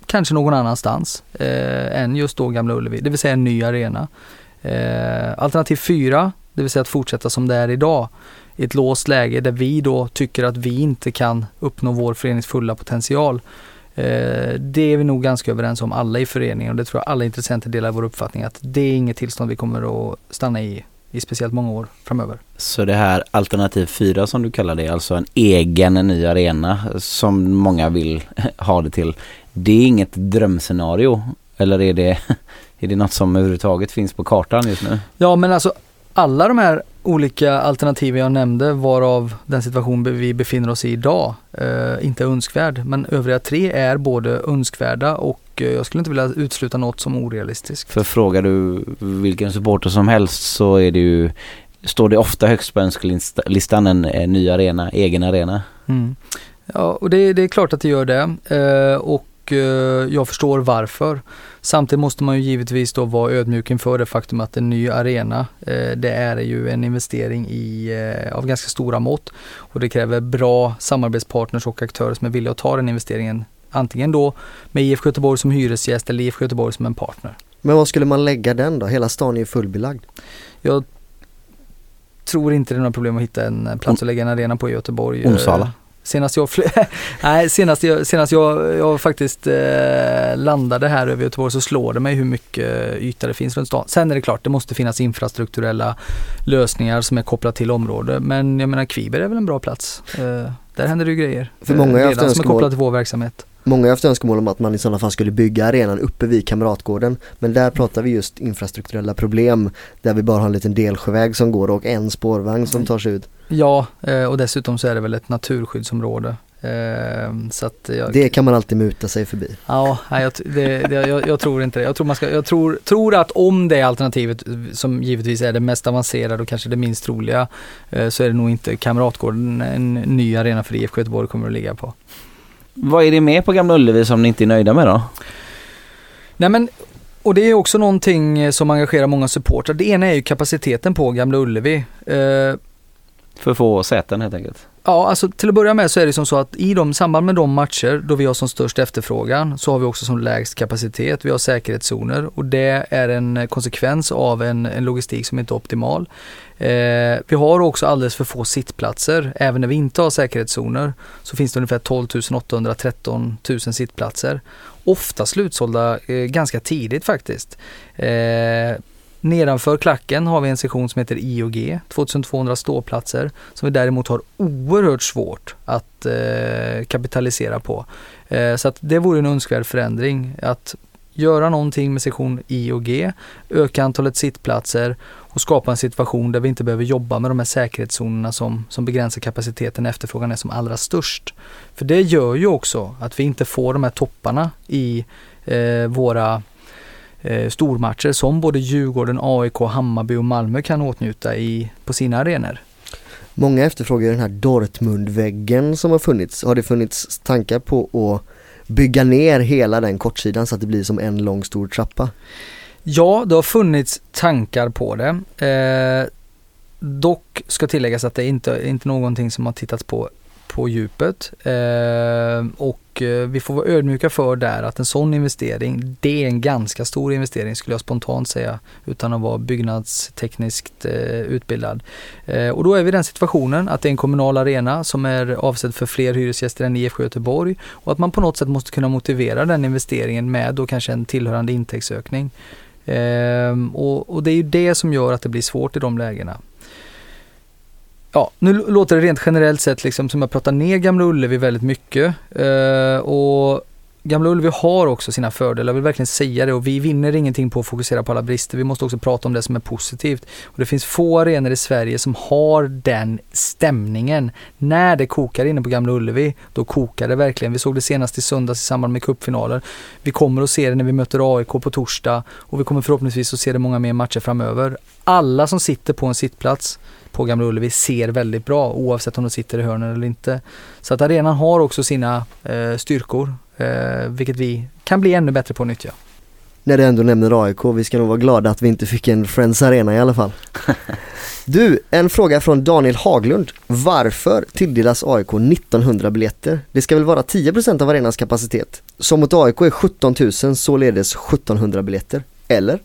kanske någon annanstans eh, än just då Gamla Ullevi, det vill säga en ny arena. Eh, alternativ 4, det vill säga att fortsätta som det är idag, i ett låst läge där vi då tycker att vi inte kan uppnå vår förenings fulla potential. Eh, det är vi nog ganska överens om alla i föreningen och det tror jag alla intressenter delar vår uppfattning att det är inget tillstånd vi kommer att stanna i i speciellt många år framöver. Så det här alternativ 4 som du kallar det, alltså en egen ny arena som många vill *laughs* ha det till. Det är inget drömscenario eller är det, *laughs* är det något som överhuvudtaget finns på kartan just nu? Ja men alltså alla de här olika alternativen jag nämnde varav den situation vi befinner oss i idag eh, inte är önskvärd. Men övriga tre är både önskvärda och eh, jag skulle inte vilja utesluta något som orealistiskt. För frågar du vilken supporter som helst så är det ju Står det ofta högst på önskelistan en, en ny arena, egen arena? Mm. Ja, och det, det är klart att det gör det. Eh, och eh, jag förstår varför. Samtidigt måste man ju givetvis då vara ödmjuk inför det faktum att en ny arena, eh, det är ju en investering i, eh, av ganska stora mått. Och det kräver bra samarbetspartners och aktörer som är villiga att ta den investeringen. Antingen då med IFK Göteborg som hyresgäst eller IFK Göteborg som en partner. Men var skulle man lägga den då? Hela stan är ju fullbelagd. Jag tror inte det är några problem att hitta en plats att lägga en arena på i Göteborg. Onsala? Senast jag, *laughs* Nej, senast jag, senast jag, jag faktiskt eh, landade här över Göteborg så slår det mig hur mycket yta det finns runt stan. Sen är det klart, det måste finnas infrastrukturella lösningar som är kopplat till området. Men jag menar Kviber är väl en bra plats. Eh, där händer det ju grejer. För många har eh, redan som är kopplat till vår verksamhet. Många har haft önskemål om att man i sådana fall skulle bygga arenan uppe vid Kamratgården. Men där pratar vi just infrastrukturella problem där vi bara har en liten delsjöväg som går och en spårvagn som tar sig ut. Ja, eh, och dessutom så är det väl ett naturskyddsområde. Eh, så att jag, Det kan man alltid muta sig förbi. Ja, nej, jag, det, det, jag, jag tror inte det. Jag, tror, man ska, jag tror, tror att om det alternativet som givetvis är det mest avancerade och kanske det minst troliga eh, så är det nog inte Kamratgården en ny arena för IFK Göteborg kommer att ligga på. Vad är det med på Gamla Ullevi som ni inte är nöjda med då? Nej men, och det är också någonting eh, som engagerar många supportrar. Det ena är ju kapaciteten på Gamla Ullevi. För få säten helt enkelt. Ja, alltså till att börja med så är det som så att i de, samband med de matcher då vi har som störst efterfrågan så har vi också som lägst kapacitet. Vi har säkerhetszoner och det är en konsekvens av en, en logistik som inte är optimal. Eh, vi har också alldeles för få sittplatser. Även när vi inte har säkerhetszoner så finns det ungefär 12 813 000 sittplatser. Ofta slutsålda eh, ganska tidigt faktiskt. Eh, Nedanför klacken har vi en sektion som heter IOG, 2200 ståplatser, som vi däremot har oerhört svårt att eh, kapitalisera på. Eh, så att det vore en önskvärd förändring, att göra någonting med sektion IOG, öka antalet sittplatser och skapa en situation där vi inte behöver jobba med de här säkerhetszonerna som, som begränsar kapaciteten när efterfrågan är som allra störst. För det gör ju också att vi inte får de här topparna i eh, våra eh, stormatcher som både Djurgården, AIK, Hammarby och Malmö kan åtnjuta i, på sina arenor. Många efterfrågar den här Dortmund-väggen som har funnits. Har det funnits tankar på att bygga ner hela den kortsidan så att det blir som en lång stor trappa? Ja, det har funnits tankar på det. Eh, dock ska tilläggas att det inte inte någonting som har tittats på på djupet. Eh, och eh, vi får vara ödmjuka för där att en sån investering, det är en ganska stor investering skulle jag spontant säga utan att vara byggnadstekniskt eh, utbildad. Eh, och då är vi i den situationen att det är en kommunal arena som är avsedd för fler hyresgäster än IFK Göteborg och att man på något sätt måste kunna motivera den investeringen med då kanske en tillhörande intäktsökning. Eh, och, och det är ju det som gör att det blir svårt i de lägena. Ja, nu låter det rent generellt sett liksom som jag pratar ner Gamla Ullevi väldigt mycket. Eh, och Gamla Ullevi har också sina fördelar, jag vill verkligen säga det och vi vinner ingenting på att fokusera på alla brister. Vi måste också prata om det som är positivt. Och det finns få arenor i Sverige som har den stämningen. När det kokar inne på Gamla Ullevi, då kokar det verkligen. Vi såg det senast i söndags i samband med cupfinaler. Vi kommer att se det när vi möter AIK på torsdag och vi kommer förhoppningsvis att se det många mer matcher framöver. Alla som sitter på en sittplats på Gamla Ullevi ser väldigt bra oavsett om de sitter i hörnen eller inte. Så att arenan har också sina eh, styrkor, eh, vilket vi kan bli ännu bättre på att nyttja. När du ändå nämner AIK, vi ska nog vara glada att vi inte fick en Friends Arena i alla fall. *laughs* Du, en fråga från Daniel Haglund. Varför tilldelas AIK 1900 biljetter? Det ska väl vara 10% av arenans kapacitet? Som mot AIK är 17 000 således 1700 biljetter, eller?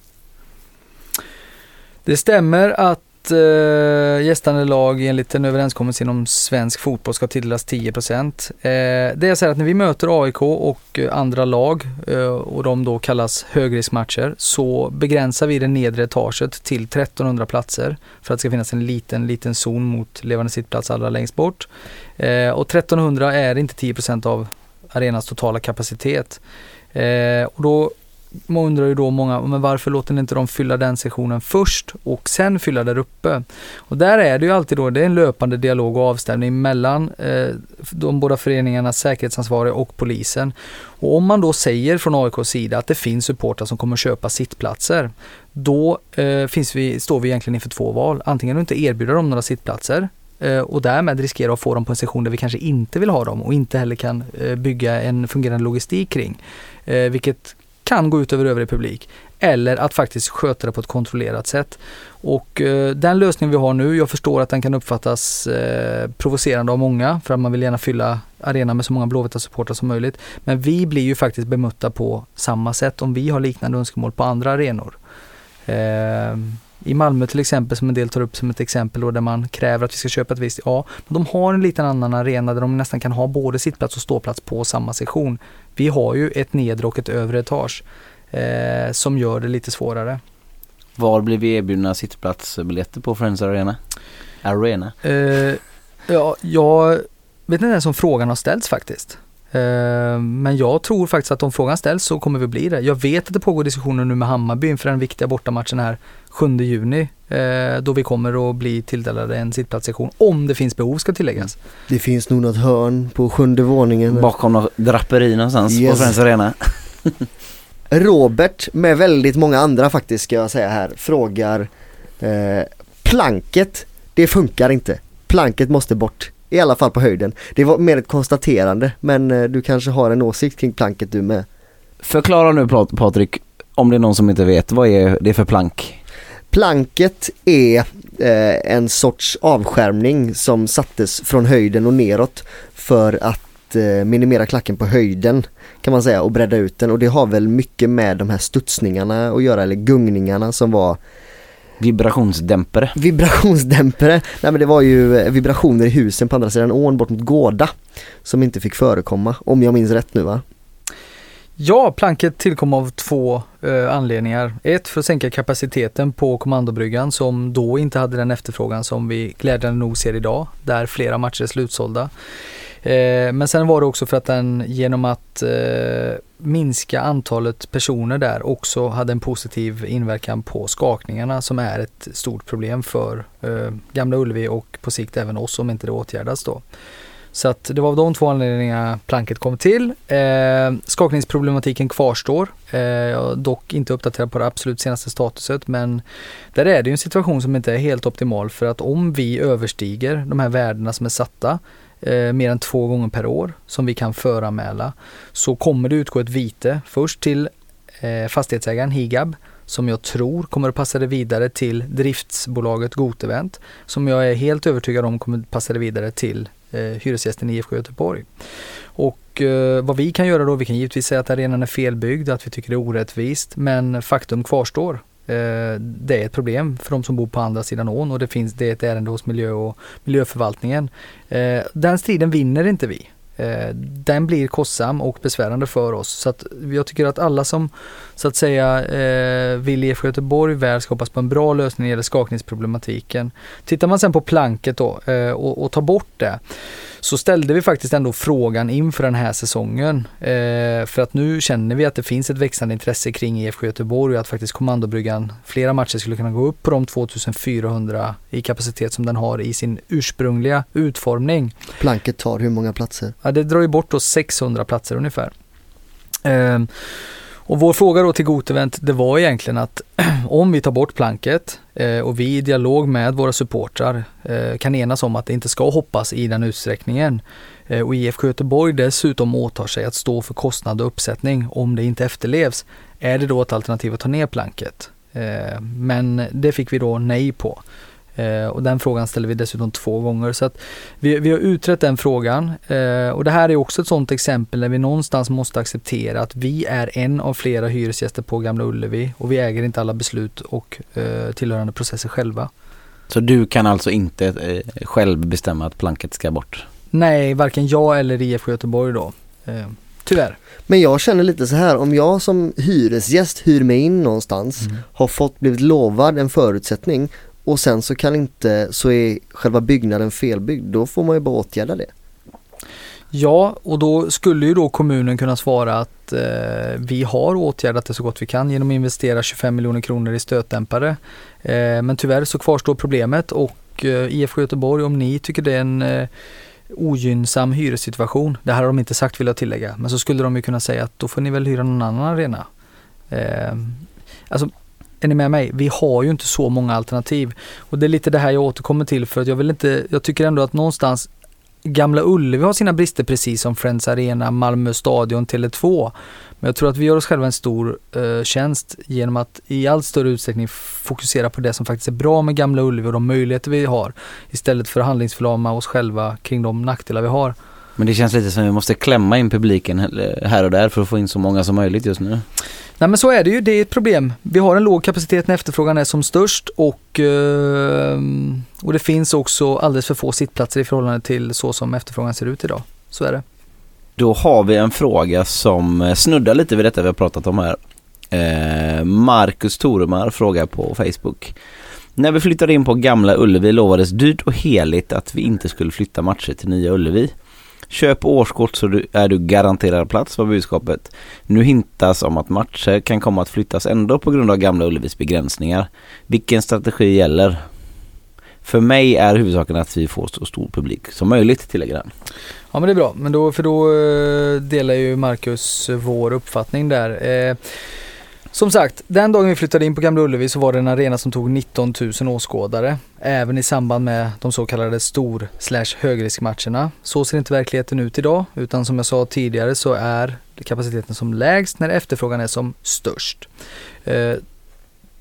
Det stämmer att eh, gästande lag enligt en överenskommelse inom svensk fotboll ska tilldelas 10 procent. Eh, det är så här att när vi möter AIK och eh, andra lag eh, och de då kallas högriskmatcher så begränsar vi det nedre etaget till 1300 platser för att det ska finnas en liten, liten zon mot levande sittplats allra längst bort. Eh, och 1300 är inte 10 procent av arenans totala kapacitet. Eh, och då man undrar ju då många, men varför låter ni inte dem fylla den sektionen först och sen fylla där uppe? Och där är det ju alltid då, det är en löpande dialog och avstämning mellan eh, de båda föreningarnas säkerhetsansvariga och polisen. Och om man då säger från AIKs sida att det finns supportrar som kommer köpa sittplatser, då eh, finns vi, står vi egentligen inför två val. Antingen att inte erbjuda dem några sittplatser eh, och därmed riskera att få dem på en session där vi kanske inte vill ha dem och inte heller kan eh, bygga en fungerande logistik kring. Eh, vilket kan gå ut över övrig publik. Eller att faktiskt sköta det på ett kontrollerat sätt. Och eh, den lösning vi har nu, jag förstår att den kan uppfattas eh, provocerande av många för att man vill gärna fylla arenan med så många Blåvita supportrar som möjligt. Men vi blir ju faktiskt bemötta på samma sätt om vi har liknande önskemål på andra arenor. Eh, i Malmö till exempel, som en del tar upp som ett exempel då, där man kräver att vi ska köpa ett visst, ja, men de har en liten annan arena där de nästan kan ha både sittplats och ståplats på samma sektion. Vi har ju ett nedre och ett övre etage eh, som gör det lite svårare. Var blir vi erbjudna sittplatsbiljetter på Friends Arena? Arena? Eh, ja, jag vet inte ens om frågan har ställts faktiskt. Eh, men jag tror faktiskt att om frågan ställs så kommer vi bli det. Jag vet att det pågår diskussioner nu med Hammarby inför den viktiga bortamatchen här 7 juni. Eh, då vi kommer att bli tilldelade en sittplatssektion. Om det finns behov ska tilläggas. Det finns nog något hörn på sjunde våningen. Bakom något draperi någonstans Yes. på Friends Arena. *laughs* Robert med väldigt många andra faktiskt ska jag säga här frågar eh, Planket, det funkar inte. Planket måste bort. I alla fall på höjden. Det var mer ett konstaterande men eh, du kanske har en åsikt kring planket du med. Förklara nu Pat- Patrik, om det är någon som inte vet, vad är det för plank? Planket är eh, en sorts avskärmning som sattes från höjden och neråt för att eh, minimera klacken på höjden kan man säga och bredda ut den och det har väl mycket med de här studsningarna att göra eller gungningarna som var Vibrationsdämpare. vibrationsdämpare. Nej men det var ju eh, vibrationer i husen på andra sidan ån bort mot Gårda som inte fick förekomma om jag minns rätt nu va? Ja, planket tillkom av två eh, anledningar. Ett för att sänka kapaciteten på kommandobryggan som då inte hade den efterfrågan som vi glädjande nog ser idag, där flera matcher är slutsålda. Eh, men sen var det också för att den genom att eh, minska antalet personer där också hade en positiv inverkan på skakningarna som är ett stort problem för eh, Gamla Ullevi och på sikt även oss om inte det åtgärdas då. Så att det var av de två anledningarna planket kom till. Eh, skakningsproblematiken kvarstår. Eh, jag har dock inte uppdaterad på det absolut senaste statuset men där är det ju en situation som inte är helt optimal för att om vi överstiger de här värdena som är satta eh, mer än två gånger per år som vi kan föranmäla så kommer det utgå ett vite först till eh, fastighetsägaren Higab som jag tror kommer att passa det vidare till driftsbolaget Gotevent som jag är helt övertygad om kommer att passa det vidare till eh, hyresgästen i IFK Göteborg. Och eh, vad vi kan göra då, vi kan givetvis säga att arenan är felbyggd, att vi tycker det är orättvist, men faktum kvarstår. Eh, det är ett problem för de som bor på andra sidan ån och det, finns, det är ett ärende hos miljö och miljöförvaltningen. Eh, den striden vinner inte vi. Eh, den blir kostsam och besvärande för oss. Så att jag tycker att alla som så att säga eh, vill IFK Göteborg väl ska hoppas på en bra lösning när det gäller skakningsproblematiken. Tittar man sen på planket då eh, och, och tar bort det så ställde vi faktiskt ändå frågan inför den här säsongen. Eh, för att nu känner vi att det finns ett växande intresse kring IFK Göteborg och att faktiskt kommandobryggan flera matcher skulle kunna gå upp på de 2400 i kapacitet som den har i sin ursprungliga utformning. Planket tar hur många platser? Ja, det drar ju bort då 600 platser ungefär. Eh, och vår fråga då till Gotevent, det var egentligen att *clears throat* om vi tar bort planket eh, och vi i dialog med våra supportrar eh, kan enas om att det inte ska hoppas i den utsträckningen eh, och IFK Göteborg dessutom åtar sig att stå för kostnad och uppsättning om det inte efterlevs, är det då ett alternativ att ta ner planket? Eh, men det fick vi då nej på. Eh, och den frågan ställer vi dessutom två gånger. Så att vi, vi har utrett den frågan eh, och det här är också ett sådant exempel där vi någonstans måste acceptera att vi är en av flera hyresgäster på Gamla Ullevi och vi äger inte alla beslut och eh, tillhörande processer själva. Så du kan alltså inte eh, själv bestämma att planket ska bort? Nej, varken jag eller IFK Göteborg då. Eh, tyvärr. Men jag känner lite så här, om jag som hyresgäst hyr mig in någonstans, Mm. har fått blivit lovad en förutsättning och sen så kan inte, så är själva byggnaden felbyggd, då får man ju bara åtgärda det. Ja, och då skulle ju då kommunen kunna svara att eh, vi har åtgärdat det så gott vi kan genom att investera 25 miljoner kronor i stötdämpare. Eh, men tyvärr så kvarstår problemet och eh, IFK Göteborg, om ni tycker det är en eh, ogynnsam hyressituation, det här har de inte sagt vill jag tillägga, men så skulle de ju kunna säga att då får ni väl hyra någon annan arena. Eh, alltså, är ni med mig? Vi har ju inte så många alternativ. Och det är lite det här jag återkommer till för att jag vill inte, jag tycker ändå att någonstans Gamla Ullevi har sina brister precis som Friends Arena, Malmö Stadion, Tele2. Men jag tror att vi gör oss själva en stor eh, tjänst genom att i allt större utsträckning fokusera på det som faktiskt är bra med Gamla Ullevi och de möjligheter vi har. Istället för att handlingsförlama oss själva kring de nackdelar vi har. Men det känns lite som att vi måste klämma in publiken här och där för att få in så många som möjligt just nu. Nej men så är det ju, det är ett problem. Vi har en låg kapacitet när efterfrågan är som störst och, eh, och det finns också alldeles för få sittplatser i förhållande till så som efterfrågan ser ut idag. Så är det. Då har vi en fråga som snuddar lite vid detta vi har pratat om här. Eh, Marcus Toremar frågar på Facebook. När vi flyttade in på Gamla Ullevi lovades dyrt och heligt att vi inte skulle flytta matcher till Nya Ullevi. Köp årskort så du, är du garanterad plats var budskapet. Nu hintas om att matcher kan komma att flyttas ändå på grund av Gamla Ullevis begränsningar. Vilken strategi gäller? För mig är huvudsaken att vi får så stor publik som möjligt, tillägger han. Ja men det är bra, men då, för då eh, delar ju Marcus vår uppfattning där. Eh, som sagt, den dagen vi flyttade in på Gamla Ullevi så var det en arena som tog 19 000 åskådare. Även i samband med de så kallade stor slash högriskmatcherna. Så ser inte verkligheten ut idag, utan som jag sa tidigare så är kapaciteten som lägst när efterfrågan är som störst. Eh,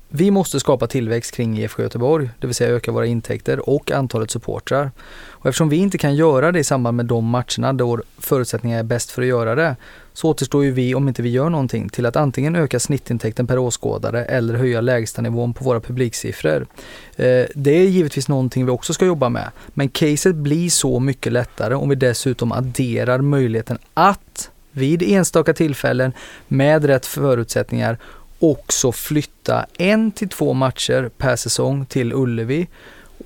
vi måste skapa tillväxt kring IFK Göteborg, det vill säga öka våra intäkter och antalet supportrar. Och eftersom vi inte kan göra det i samband med de matcherna då förutsättningarna är bäst för att göra det, så återstår ju vi, om inte vi gör någonting, till att antingen öka snittintäkten per åskådare eller höja lägstanivån på våra publiksiffror. Eh, det är givetvis någonting vi också ska jobba med, men caset blir så mycket lättare om vi dessutom adderar möjligheten att vid enstaka tillfällen med rätt förutsättningar också flytta en till två matcher per säsong till Ullevi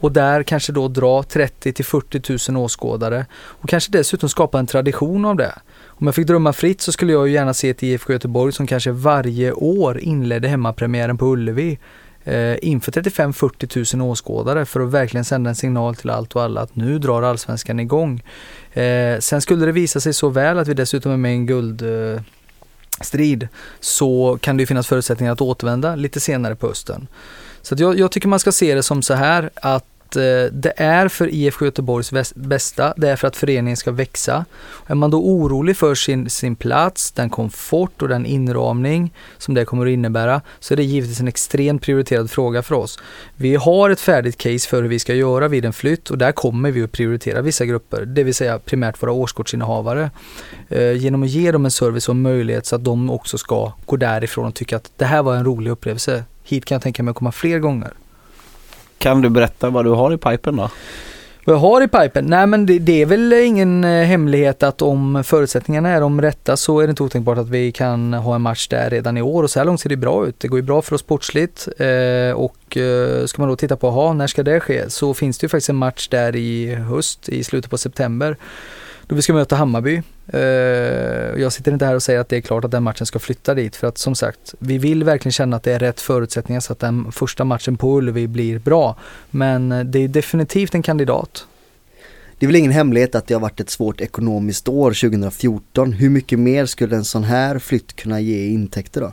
och där kanske då dra 30 till 40 000 åskådare och kanske dessutom skapa en tradition av det. Om jag fick drömma fritt så skulle jag ju gärna se ett IFK Göteborg som kanske varje år inledde hemmapremiären på Ullevi eh, inför 35-40 000 åskådare för att verkligen sända en signal till allt och alla att nu drar allsvenskan igång. Eh, sen skulle det visa sig så väl att vi dessutom är med i en guld eh, strid så kan det ju finnas förutsättningar att återvända lite senare på hösten. Så jag, jag, tycker man ska se det som så här att Eh, det är för IFK Göteborgs bästa, det är för att föreningen ska växa. Är man då orolig för sin, sin plats, den komfort och den inramning som det kommer att innebära så är det givetvis en extremt prioriterad fråga för oss. Vi har ett färdigt case för hur vi ska göra vid en flytt och där kommer vi att prioritera vissa grupper, det vill säga primärt våra årskortsinnehavare. Eh, genom att ge dem en service och en möjlighet så att de också ska gå därifrån och tycka att det här var en rolig upplevelse. Hit kan jag tänka mig att komma fler gånger. Kan du berätta vad du har i pipen då? Vad jag har i pipen? Nej men det, det, är väl ingen eh, hemlighet att om förutsättningarna är de rätta så är det inte otänkbart att vi kan ha en match där redan i år och så här långt ser det bra ut. Det går ju bra för oss sportsligt eh, och eh, ska man då titta på, aha, när ska det ske? Så finns det ju faktiskt en match där i höst, i slutet på september då vi ska möta Hammarby. Uh, jag sitter inte här och säger att det är klart att den matchen ska flytta dit för att som sagt, vi vill verkligen känna att det är rätt förutsättningar så att den första matchen på Ullevi blir bra. Men eh, det är definitivt en kandidat. Det är väl ingen hemlighet att det har varit ett svårt ekonomiskt år 2014. Hur mycket mer skulle en sån här flytt kunna ge i intäkter då?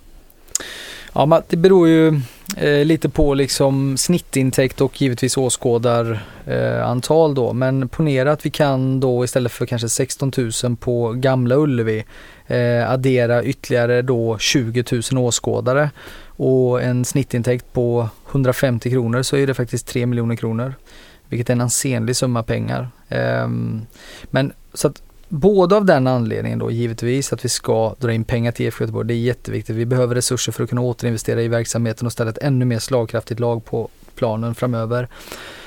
Ja, det beror ju eh, lite på liksom snittintäkt och givetvis åskådarantal eh, då. Men ponera att vi kan då istället för kanske 16 000 på Gamla Ullevi eh, addera ytterligare då 20 000 åskådare och en snittintäkt på 150 kronor så är det faktiskt 3 miljoner kronor. Vilket är en ansenlig summa pengar. Ehm, men så att Både av den anledningen då givetvis att vi ska dra in pengar till IFK Göteborg. Det är jätteviktigt. Vi behöver resurser för att kunna återinvestera i verksamheten och ställa ett ännu mer slagkraftigt lag på planen framöver.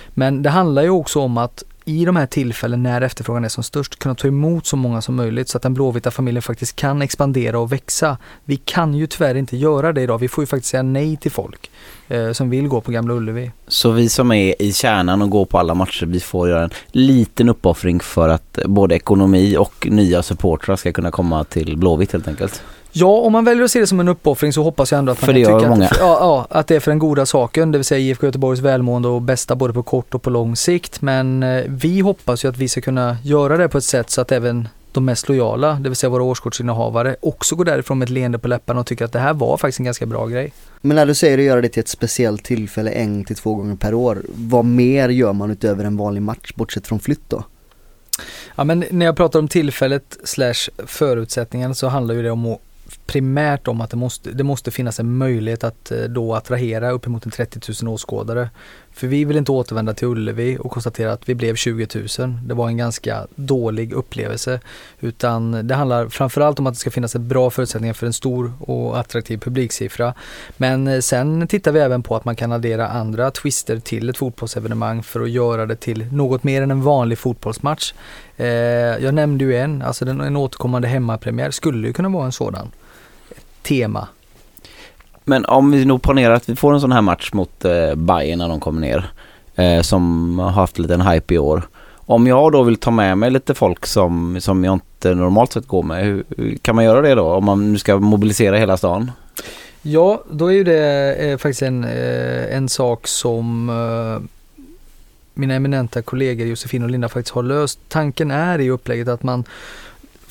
Men det handlar ju också om att i de här tillfällen när efterfrågan är som störst kunna ta emot så många som möjligt så att den blåvita familjen faktiskt kan expandera och växa. Vi kan ju tyvärr inte göra det idag. Vi får ju faktiskt säga nej till folk eh, som vill gå på Gamla Ullevi. Så vi som är i kärnan och går på alla matcher, vi får göra en liten uppoffring för att både ekonomi och nya supportrar ska kunna komma till Blåvitt helt enkelt? Ja, om man väljer att se det som en uppoffring så hoppas jag ändå att man kan tycka att, ja, ja, att det är för den goda saken, det vill säga IFK Göteborgs välmående och bästa både på kort och på lång sikt. Men eh, vi hoppas ju att vi ska kunna göra det på ett sätt så att även de mest lojala, det vill säga våra årskortsinnehavare, också går därifrån med ett leende på läpparna och tycker att det här var faktiskt en ganska bra grej. Men när du säger att göra det till ett speciellt tillfälle en till två gånger per år, vad mer gör man utöver en vanlig match bortsett från flytt då? Ja men när jag pratar om tillfället slash förutsättningen så handlar ju det om att primärt om att det måste, det måste finnas en möjlighet att eh, då attrahera uppemot en 30 000 åskådare. För vi vill inte återvända till Ullevi och konstatera att vi blev 20 000. Det var en ganska dålig upplevelse. Utan det handlar framförallt om att det ska finnas ett bra förutsättningar för en stor och attraktiv publiksiffra. Men eh, sen tittar vi även på att man kan addera andra twister till ett fotbollsevenemang för att göra det till något mer än en vanlig fotbollsmatch. Eh, jag nämnde ju en, alltså en återkommande hemmapremiär skulle ju kunna vara en sådan tema. Men om vi nog ponerar att vi får en sån här match mot eh, Bayern när de kommer ner. Eh, som har haft lite en hype i år. Om jag då vill ta med mig lite folk som, som jag inte normalt sett går med. Hur, hur kan man göra det då? Om man nu ska mobilisera hela stan? Ja, då är ju det eh, faktiskt en, eh, en sak som eh, mina eminenta kollegor Josefin och Linda faktiskt har löst. Tanken är i upplägget att man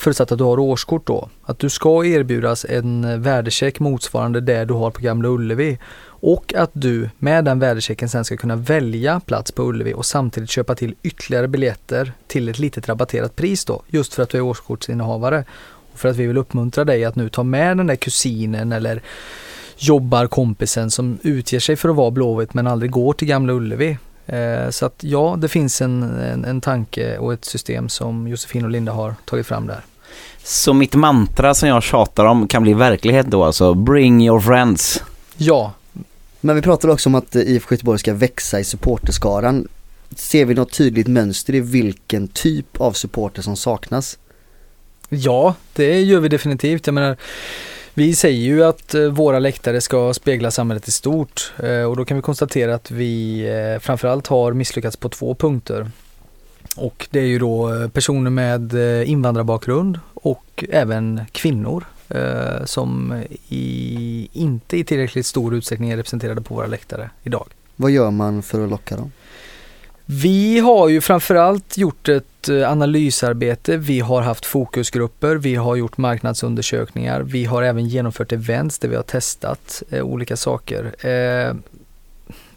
förutsatt att du har årskort då, att du ska erbjudas en värdecheck motsvarande det du har på Gamla Ullevi och att du med den värdechecken sen ska kunna välja plats på Ullevi och samtidigt köpa till ytterligare biljetter till ett litet rabatterat pris då, just för att du är årskortsinnehavare. Och för att vi vill uppmuntra dig att nu ta med den där kusinen eller jobbarkompisen som utger sig för att vara Blåvitt men aldrig går till Gamla Ullevi. Eh, så att ja, det finns en, en, en tanke och ett system som Josefin och Linda har tagit fram där. Så mitt mantra som jag tjatar om kan bli verklighet då alltså, bring your friends. Ja, Men vi pratade också om att eh, IFK Göteborg ska växa i supporterskaran. Ser vi något tydligt mönster i vilken typ av supporter som saknas? Ja, det gör vi definitivt. Jag menar, vi säger ju att eh, våra läktare ska spegla samhället i stort eh, och då kan vi konstatera att vi framförallt har misslyckats på två punkter. Och det är ju då eh, personer med eh, invandrarbakgrund och även kvinnor eh, som i, inte i tillräckligt stor utsträckning är representerade på våra läktare idag. Vad gör man för att locka dem? Vi har ju framförallt gjort ett eh, analysarbete, vi har haft fokusgrupper, vi har gjort marknadsundersökningar, vi har även genomfört events där vi har testat eh, olika saker. Eh,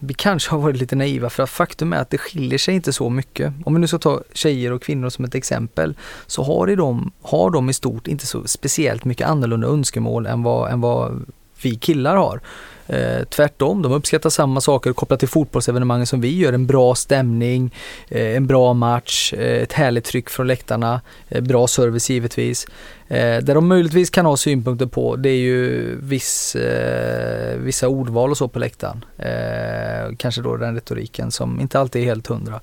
vi kanske har varit lite naiva för att faktum är att det skiljer sig inte så mycket. Om vi nu ska ta tjejer och kvinnor som ett exempel så har, de, har de i stort inte så speciellt mycket annorlunda önskemål än vad, än vad vi killar har. Eh, tvärtom, de uppskattar samma saker kopplat till fotbollsevenemangen som vi gör. En bra stämning, eh, en bra match, eh, ett härligt tryck från läktarna, eh, bra service givetvis. Eh, där de möjligtvis kan ha synpunkter på det är ju viss, eh, vissa ordval och så på läktaren. Eh, kanske då den retoriken som inte alltid är helt hundra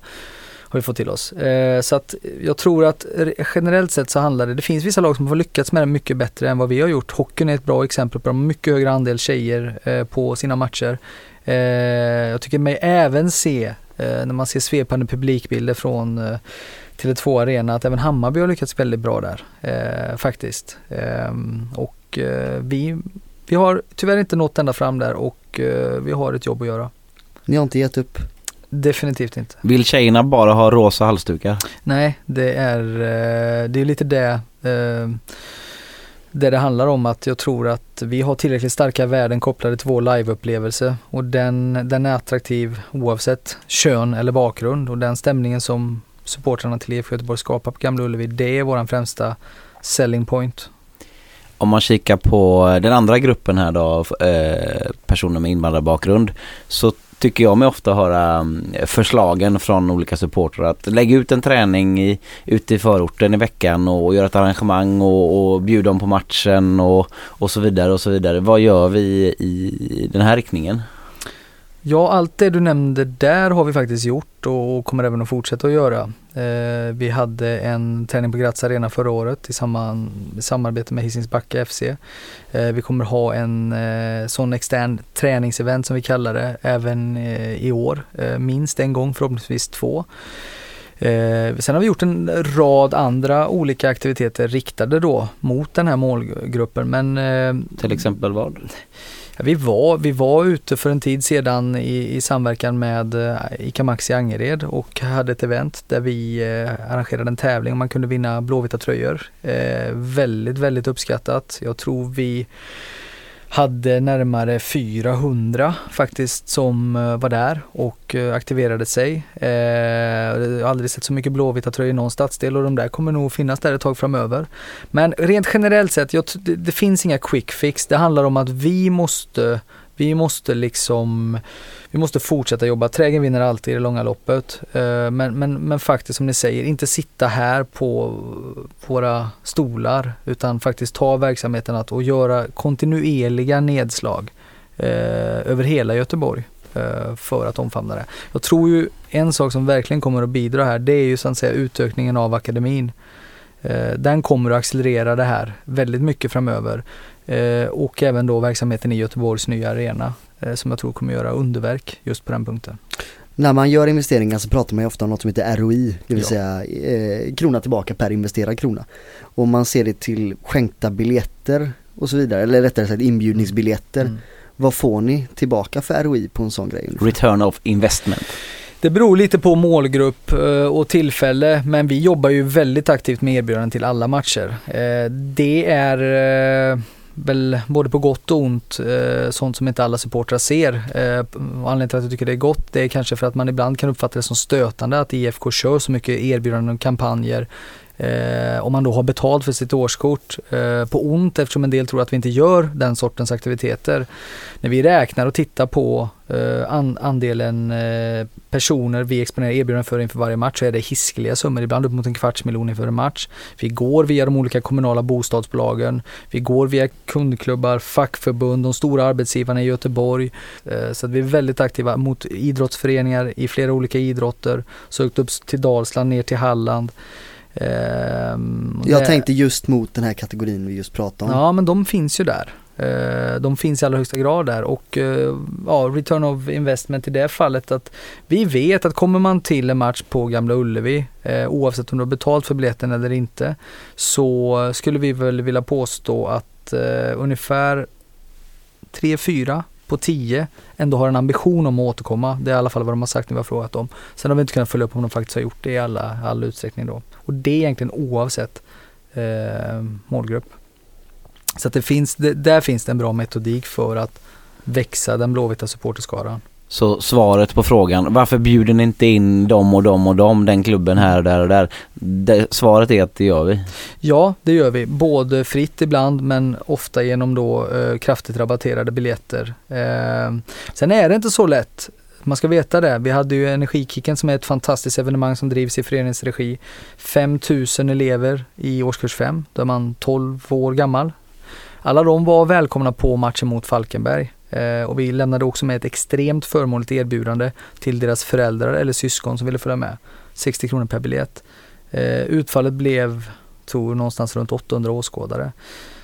har vi fått till oss. Eh, så att jag tror att generellt sett så handlar det, det finns vissa lag som har lyckats med det mycket bättre än vad vi har gjort. Hockeyn är ett bra exempel på det, de har mycket högre andel tjejer eh, på sina matcher. Eh, jag tycker mig även se, eh, när man ser svepande publikbilder från eh, Tele2 Arena, att även Hammarby har lyckats väldigt bra där eh, faktiskt. Ehm, och eh, vi, vi har tyvärr inte nått ända fram där och eh, vi har ett jobb att göra. Ni har inte gett upp? Definitivt inte. Vill tjejerna bara ha rosa halsdukar? Nej, det är, eh, det är lite det eh, det det handlar om att jag tror att vi har tillräckligt starka värden kopplade till vår liveupplevelse och den, den är attraktiv oavsett kön eller bakgrund och den stämningen som supportrarna till IFK Göteborg skapar på Gamla Ullevi det är våran främsta selling point. Om man kikar på den andra gruppen här då, eh, personer med invandrarbakgrund, så tycker jag mig ofta höra mm, förslagen från olika supportrar att lägga ut en träning i, ute i förorten i veckan och göra ett arrangemang och, och bjuda dem på matchen och, och så vidare och så vidare. Vad gör vi i den här riktningen? Ja, allt det du nämnde där har vi faktiskt gjort och kommer även att fortsätta att göra. Eh, vi hade en träning på Graz Arena förra året i samman, i samarbete med Hisings Backa FC. Eh, vi kommer ha en eh, sån extern träningsevent som vi kallar det även eh, i år. Eh, minst en gång, förhoppningsvis två. Eh, sen har vi gjort en rad andra olika aktiviteter riktade då mot den här målgruppen men eh, Till exempel vad? Vi, var, vi var ute för en tid sedan i, i samverkan med eh, ICA Maxi Angered och hade ett event där vi eh, arrangerade en tävling och man kunde vinna blåvita tröjor. Eh, väldigt, väldigt uppskattat. Jag tror vi hade närmare 400 faktiskt som eh, var där och eh, aktiverade sig. Eh, jag har aldrig sett så mycket blåvita tröjor i någon stadsdel och de där kommer nog finnas där ett tag framöver. Men rent generellt sett, jag, det, det finns inga quick fix. Det handlar om att vi måste vi måste liksom, vi måste fortsätta jobba. Trägen vinner alltid i det långa loppet. Eh, men, men, men faktiskt som ni säger, inte sitta här på våra stolar utan faktiskt ta verksamheten att och göra kontinuerliga nedslag eh, över hela Göteborg eh, för att omfamna det. Jag tror ju en sak som verkligen kommer att bidra här det är ju så att säga utökningen av akademin. Eh, Den kommer att accelerera det här väldigt mycket framöver. Eh, och även då verksamheten i Göteborgs nya arena som jag tror kommer göra underverk just på den punkten. När man gör investeringar så pratar man ju ofta om något som heter ROI, det vill Ja. säga eh, krona tillbaka per investerad krona. Och om man ser det till skänkta biljetter och så vidare, eller rättare sagt inbjudningsbiljetter. Mm. Vad får ni tillbaka för ROI på en sån grej? ungefär? Return of investment. Det beror lite på målgrupp eh, och tillfälle men vi jobbar ju väldigt aktivt med erbjudanden till alla matcher. Eh, Det är eh, väl både på gott och ont eh, sånt som inte alla supportrar ser. Eh, Anledningen till att jag tycker det är gott det är kanske för att man ibland kan uppfatta det som stötande att IFK kör så mycket erbjudanden och kampanjer Eh, om man då har betalt för sitt årskort eh, på ont eftersom en del tror att vi inte gör den sortens aktiviteter. När vi räknar och tittar på eh, an, andelen eh, personer vi exponerar erbjudanden för inför varje match så är det hiskeliga summor, ibland upp mot en kvarts miljon inför en match. Vi går via de olika kommunala bostadsbolagen, vi går via kundklubbar, fackförbund, de stora arbetsgivarna i Göteborg. Eh, så att vi är väldigt aktiva mot idrottsföreningar i flera olika idrotter, sökt upp till Dalsland, ner till Halland. Ehm, jag tänkte just mot den här kategorin vi just pratade om. Ja men de finns ju där. Eh, de finns i allra högsta grad där och eh, ja, return of investment i det fallet att vi vet att kommer man till en match på Gamla Ullevi eh, oavsett om du har betalt för biljetten eller inte så skulle vi väl vilja påstå att ungefär 3-4 på 10 ändå har en ambition om att återkomma. Det är i alla fall vad de har sagt när vi har frågat dem. Sen har vi inte kunnat följa upp om de faktiskt har gjort det i alla, all utsträckning då. Och det är egentligen oavsett eh, målgrupp. Så att det finns, det, där finns det en bra metodik för att växa den blåvita supporterskaran. Så svaret på frågan, varför bjuder ni inte in dem och dem och dem, den klubben här och där och där? Det, svaret är att det gör vi. Ja, det gör vi. Både fritt ibland men ofta genom då eh, kraftigt rabatterade biljetter. Eh, sen är det inte så lätt. Man ska veta det. Vi hade ju Energikicken som är ett fantastiskt evenemang som drivs i föreningens regi. 5000 elever i årskurs 5, då är man 12 år gammal. Alla de var välkomna på matchen mot Falkenberg. Eh, och vi lämnade också med ett extremt förmånligt erbjudande till deras föräldrar eller syskon som ville följa med. 60 kronor per biljett. Eh, utfallet blev, tror någonstans runt 800 åskådare.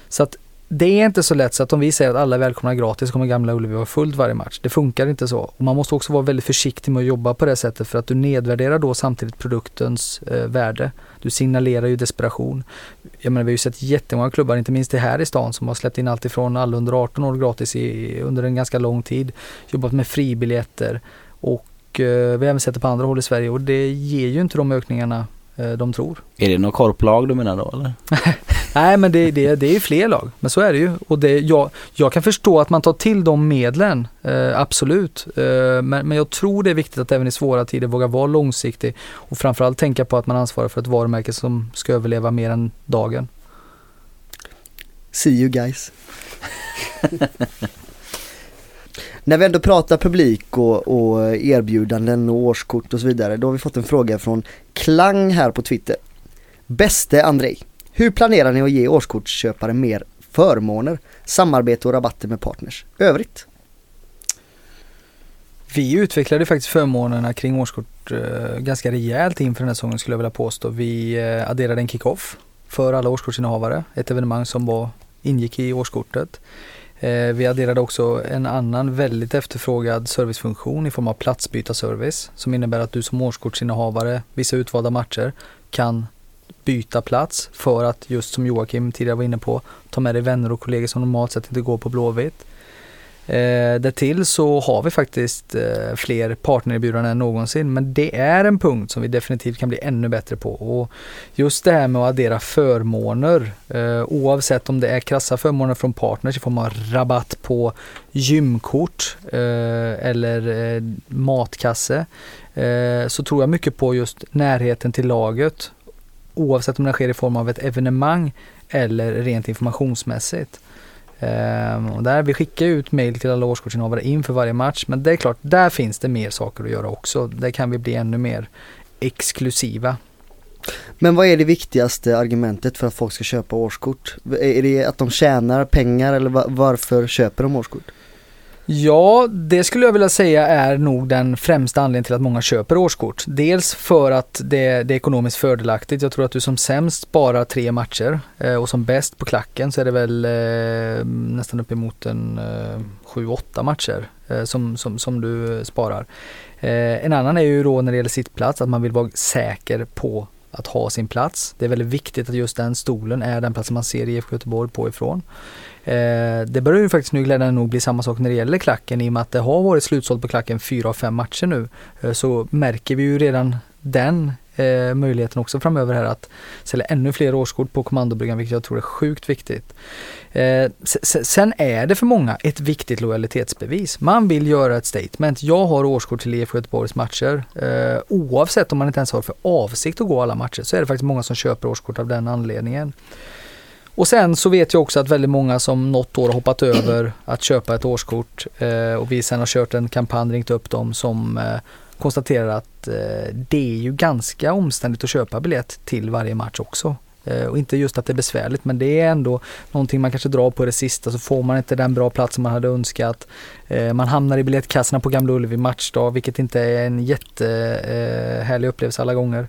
Så att det är inte så lätt så att om vi säger att alla är välkomna gratis kommer Gamla Ullevi vara fullt varje match. Det funkar inte så. Och man måste också vara väldigt försiktig med att jobba på det sättet för att du nedvärderar då samtidigt produktens eh, värde. Du signalerar ju desperation. Jag menar vi har ju sett jättemånga klubbar, inte minst det här i stan, som har släppt in allt ifrån alla under 18 år gratis i, under en ganska lång tid. Jobbat med fribiljetter och eh, vi har även sett det på andra håll i Sverige och det ger ju inte de ökningarna eh, de tror. Är det något korplag du menar då eller? *laughs* Nej men det, det, det är ju fler lag, men så är det ju. Och det, jag, jag kan förstå att man tar till de medlen, eh, absolut. Eh, men, men jag tror det är viktigt att även i svåra tider våga vara långsiktig och framförallt tänka på att man ansvarar för ett varumärke som ska överleva mer än dagen. See you guys. När vi ändå pratar publik och, och, erbjudanden och årskort och så vidare, då har vi fått en fråga från Klang här på Twitter. Bäste Andrej, hur planerar ni att ge årskortsköpare mer förmåner, samarbete och rabatter med partners? Övrigt? Vi utvecklade faktiskt förmånerna kring årskort eh, ganska rejält inför den här säsongen skulle jag vilja påstå. Vi eh, adderade en kick-off för alla årskortsinnehavare, ett evenemang som var, ingick i årskortet. Eh, vi adderade också en annan väldigt efterfrågad servicefunktion i form av platsbytarservice som innebär att du som årskortsinnehavare vissa utvalda matcher kan byta plats för att just som Joakim tidigare var inne på ta med dig vänner och kollegor som normalt sett inte går på Blåvitt. Eh, därtill så har vi faktiskt eh, fler partnererbjudanden än någonsin men det är en punkt som vi definitivt kan bli ännu bättre på. Och just det här med att addera förmåner eh, oavsett om det är krassa förmåner från partners i form av rabatt på gymkort eh, eller eh, matkasse eh, så tror jag mycket på just närheten till laget oavsett om det sker i form av ett evenemang eller rent informationsmässigt. Um, och där vi skickar ut mail till alla årskortsinnehavare inför varje match men det är klart, där finns det mer saker att göra också. Där kan vi bli ännu mer exklusiva. Men vad är det viktigaste argumentet för att folk ska köpa årskort? Är det att de tjänar pengar eller varför köper de årskort? Ja, det skulle jag vilja säga är nog den främsta anledningen till att många köper årskort. Dels för att det, det är ekonomiskt fördelaktigt. Jag tror att du som sämst sparar tre matcher eh, och som bäst på klacken så är det väl eh, nästan uppemot en eh, sju, åtta matcher eh, som, som, som du sparar. Eh, en annan är ju då när det gäller sittplats att man vill vara säker på att ha sin plats. Det är väldigt viktigt att just den stolen är den platsen man ser IFK Göteborg på ifrån. Eh, det börjar ju faktiskt nu glädjande nog bli samma sak när det gäller klacken i och med att det har varit slutsålt på klacken fyra av fem matcher nu. Eh, så märker vi ju redan den eh, möjligheten också framöver här att sälja ännu fler årskort på kommandobryggan vilket jag tror är sjukt viktigt. Eh, sen är det för många ett viktigt lojalitetsbevis. Man vill göra ett statement. Jag har årskort till IFK Göteborgs matcher. Eh, oavsett om man inte ens har för avsikt att gå alla matcher så är det faktiskt många som köper årskort av den anledningen. Och sen så vet jag också att väldigt många som något år har hoppat över att köpa ett årskort eh, och vi sen har kört en kampanj, ringt upp dem som eh, konstaterar att eh, det är ju ganska omständigt att köpa biljett till varje match också. Eh, och inte just att det är besvärligt men det är ändå någonting man kanske drar på det sista så får man inte den bra platsen man hade önskat. Eh, man hamnar i biljettkassorna på Gamla Ullevi matchdag vilket inte är en jättehärlig eh, upplevelse alla gånger.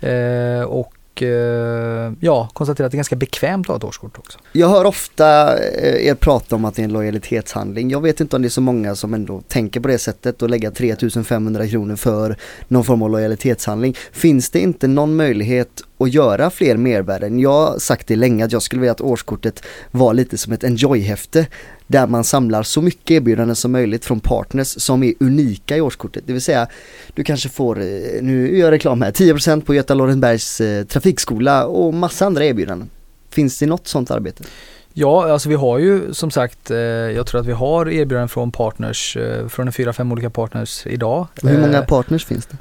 Eh, och och eh, ja, konstatera att det är ganska bekvämt att ha ett årskort också. Jag hör ofta eh, er prata om att det är en lojalitetshandling. Jag vet inte om det är så många som ändå tänker på det sättet och lägga 3500 kronor för någon form av lojalitetshandling. Finns det inte någon möjlighet att göra fler mervärden? Jag har sagt det länge att jag skulle vilja att årskortet var lite som ett enjoy-häfte där man samlar så mycket erbjudanden som möjligt från partners som är unika i årskortet. Det vill säga, du kanske får, eh, nu gör jag reklam här, 10% på Göta Lorenbergs eh, trafikskola och massa andra erbjudanden. Finns det något sånt arbete? Ja, alltså vi har ju som sagt, eh, jag tror att vi har erbjudanden från partners, eh, från fyra, fem olika partners idag. Hur många partners finns det?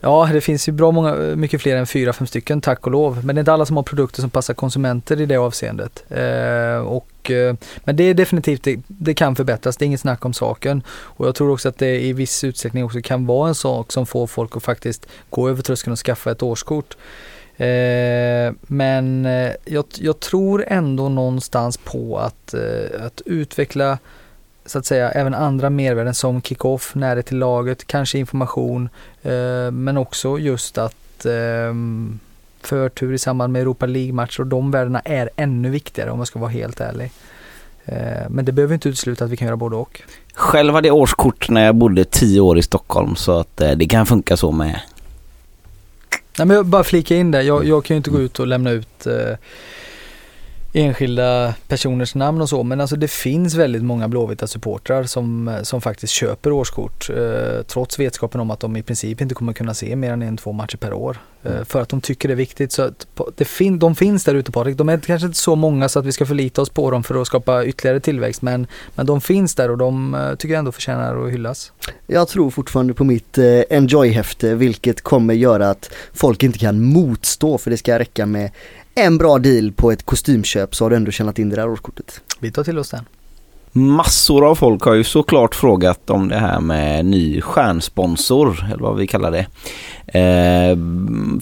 Ja, det finns ju bra många, mycket fler än fyra, fem stycken, tack och lov. Men det är inte alla som har produkter som passar konsumenter i det avseendet. Eh, och, Eh, men det är definitivt, det, det, kan förbättras, det är inget snack om saken. Och jag tror också att det i viss utsträckning också kan vara en sak som får folk att faktiskt gå över tröskeln och skaffa ett årskort. Eh, men eh, jag, jag, tror ändå någonstans på att, eh, att utveckla så att säga även andra mervärden som kick-off, närhet till laget, kanske information eh, men också just att eh, förtur i samband med Europa League-matcher och de värdena är ännu viktigare om jag ska vara helt ärlig. Eh, men det behöver inte utesluta att vi kan göra både och. Själv hade jag årskort när jag bodde tio år i Stockholm så att eh, det kan funka så med. Nej men jag bara flika in där, jag, jag kan ju inte gå ut och lämna ut eh, enskilda personers namn och så men alltså det finns väldigt många Blåvita supportrar som, som faktiskt köper årskort eh, trots vetskapen om att de i princip inte kommer kunna se mer än en, två matcher per år. Eh, mm. För att de tycker det är viktigt. Så att det fin de finns där ute Patrik. De är kanske inte så många så att vi ska förlita oss på dem för att skapa ytterligare tillväxt men, men de finns där och de eh, tycker jag ändå förtjänar att hyllas. Jag tror fortfarande på mitt eh, Enjoy-häfte vilket kommer göra att folk inte kan motstå för det ska räcka med en bra deal på ett kostymköp så har du ändå tjänat in det där årskortet. Vi tar till oss den. Massor av folk har ju såklart frågat om det här med ny stjärnsponsor, eller vad vi kallar det. Eh,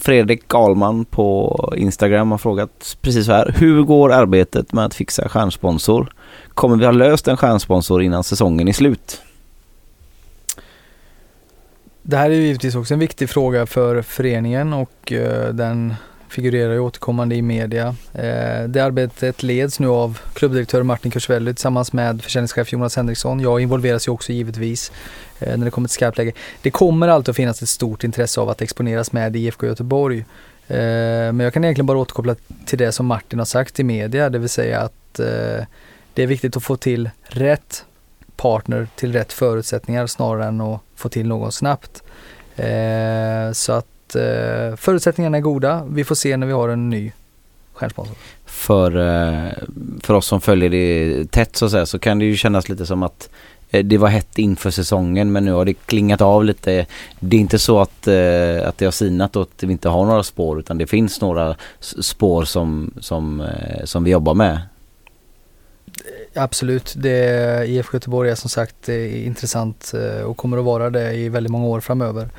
Fredrik Ahlman på Instagram har frågat precis så här. Hur går arbetet med att fixa stjärnsponsor? Kommer vi ha löst en stjärnsponsor innan säsongen är slut? Det här är ju givetvis också en viktig fråga för föreningen och den figurerar ju återkommande i media. Eh, det arbetet leds nu av klubbdirektör Martin Kursvelli tillsammans med försäljningschef Jonas Henriksson. Jag involveras ju också givetvis eh, när det kommer till skarpt läge. Det kommer alltid att finnas ett stort intresse av att exponeras med IFK Göteborg. Eh, men jag kan egentligen bara återkoppla till det som Martin har sagt i media, det vill säga att eh, det är viktigt att få till rätt partner till rätt förutsättningar snarare än att få till någon snabbt. Eh, så att eh, förutsättningarna är goda. Vi får se när vi har en ny stjärnsponsor. För, eh, för oss som följer det tätt så, att säga, så kan det ju kännas lite som att eh, det var hett inför säsongen men nu har det klingat av lite. Det är inte så att, eh, att det har sinat och att vi inte har några spår utan det finns några spår som, som, som vi jobbar med. Absolut, det, IFK Göteborg är som sagt intressant och kommer att vara det i väldigt många år framöver.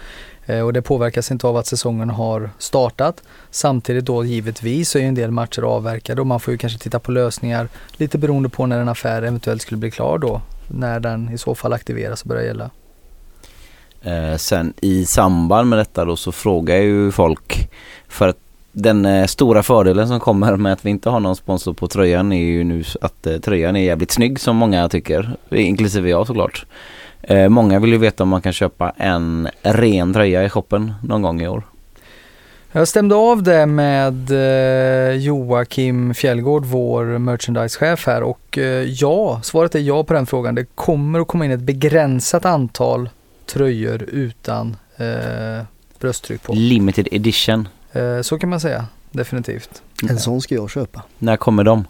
Eh, och det påverkas inte av att säsongen har startat. Samtidigt då givetvis så är en del matcher avverkade och man får ju kanske titta på lösningar lite beroende på när en affär eventuellt skulle bli klar då. När den i så fall aktiveras och börjar gälla. Eh, sen i samband med detta då så frågar ju folk för att den eh, stora fördelen som kommer med att vi inte har någon sponsor på tröjan är ju nu att eh, tröjan är jävligt snygg som många tycker, inklusive jag såklart. Eh, många vill ju veta om man kan köpa en ren tröja i shoppen någon gång i år. Jag stämde av det med eh, Joakim Fjällgård, vår merchandisechef här och eh, ja, svaret är ja på den frågan. Det kommer att komma in ett begränsat antal tröjor utan eh, brösttryck på. Limited edition. Eh, så kan man säga, definitivt. En sån ska jag köpa. När kommer de?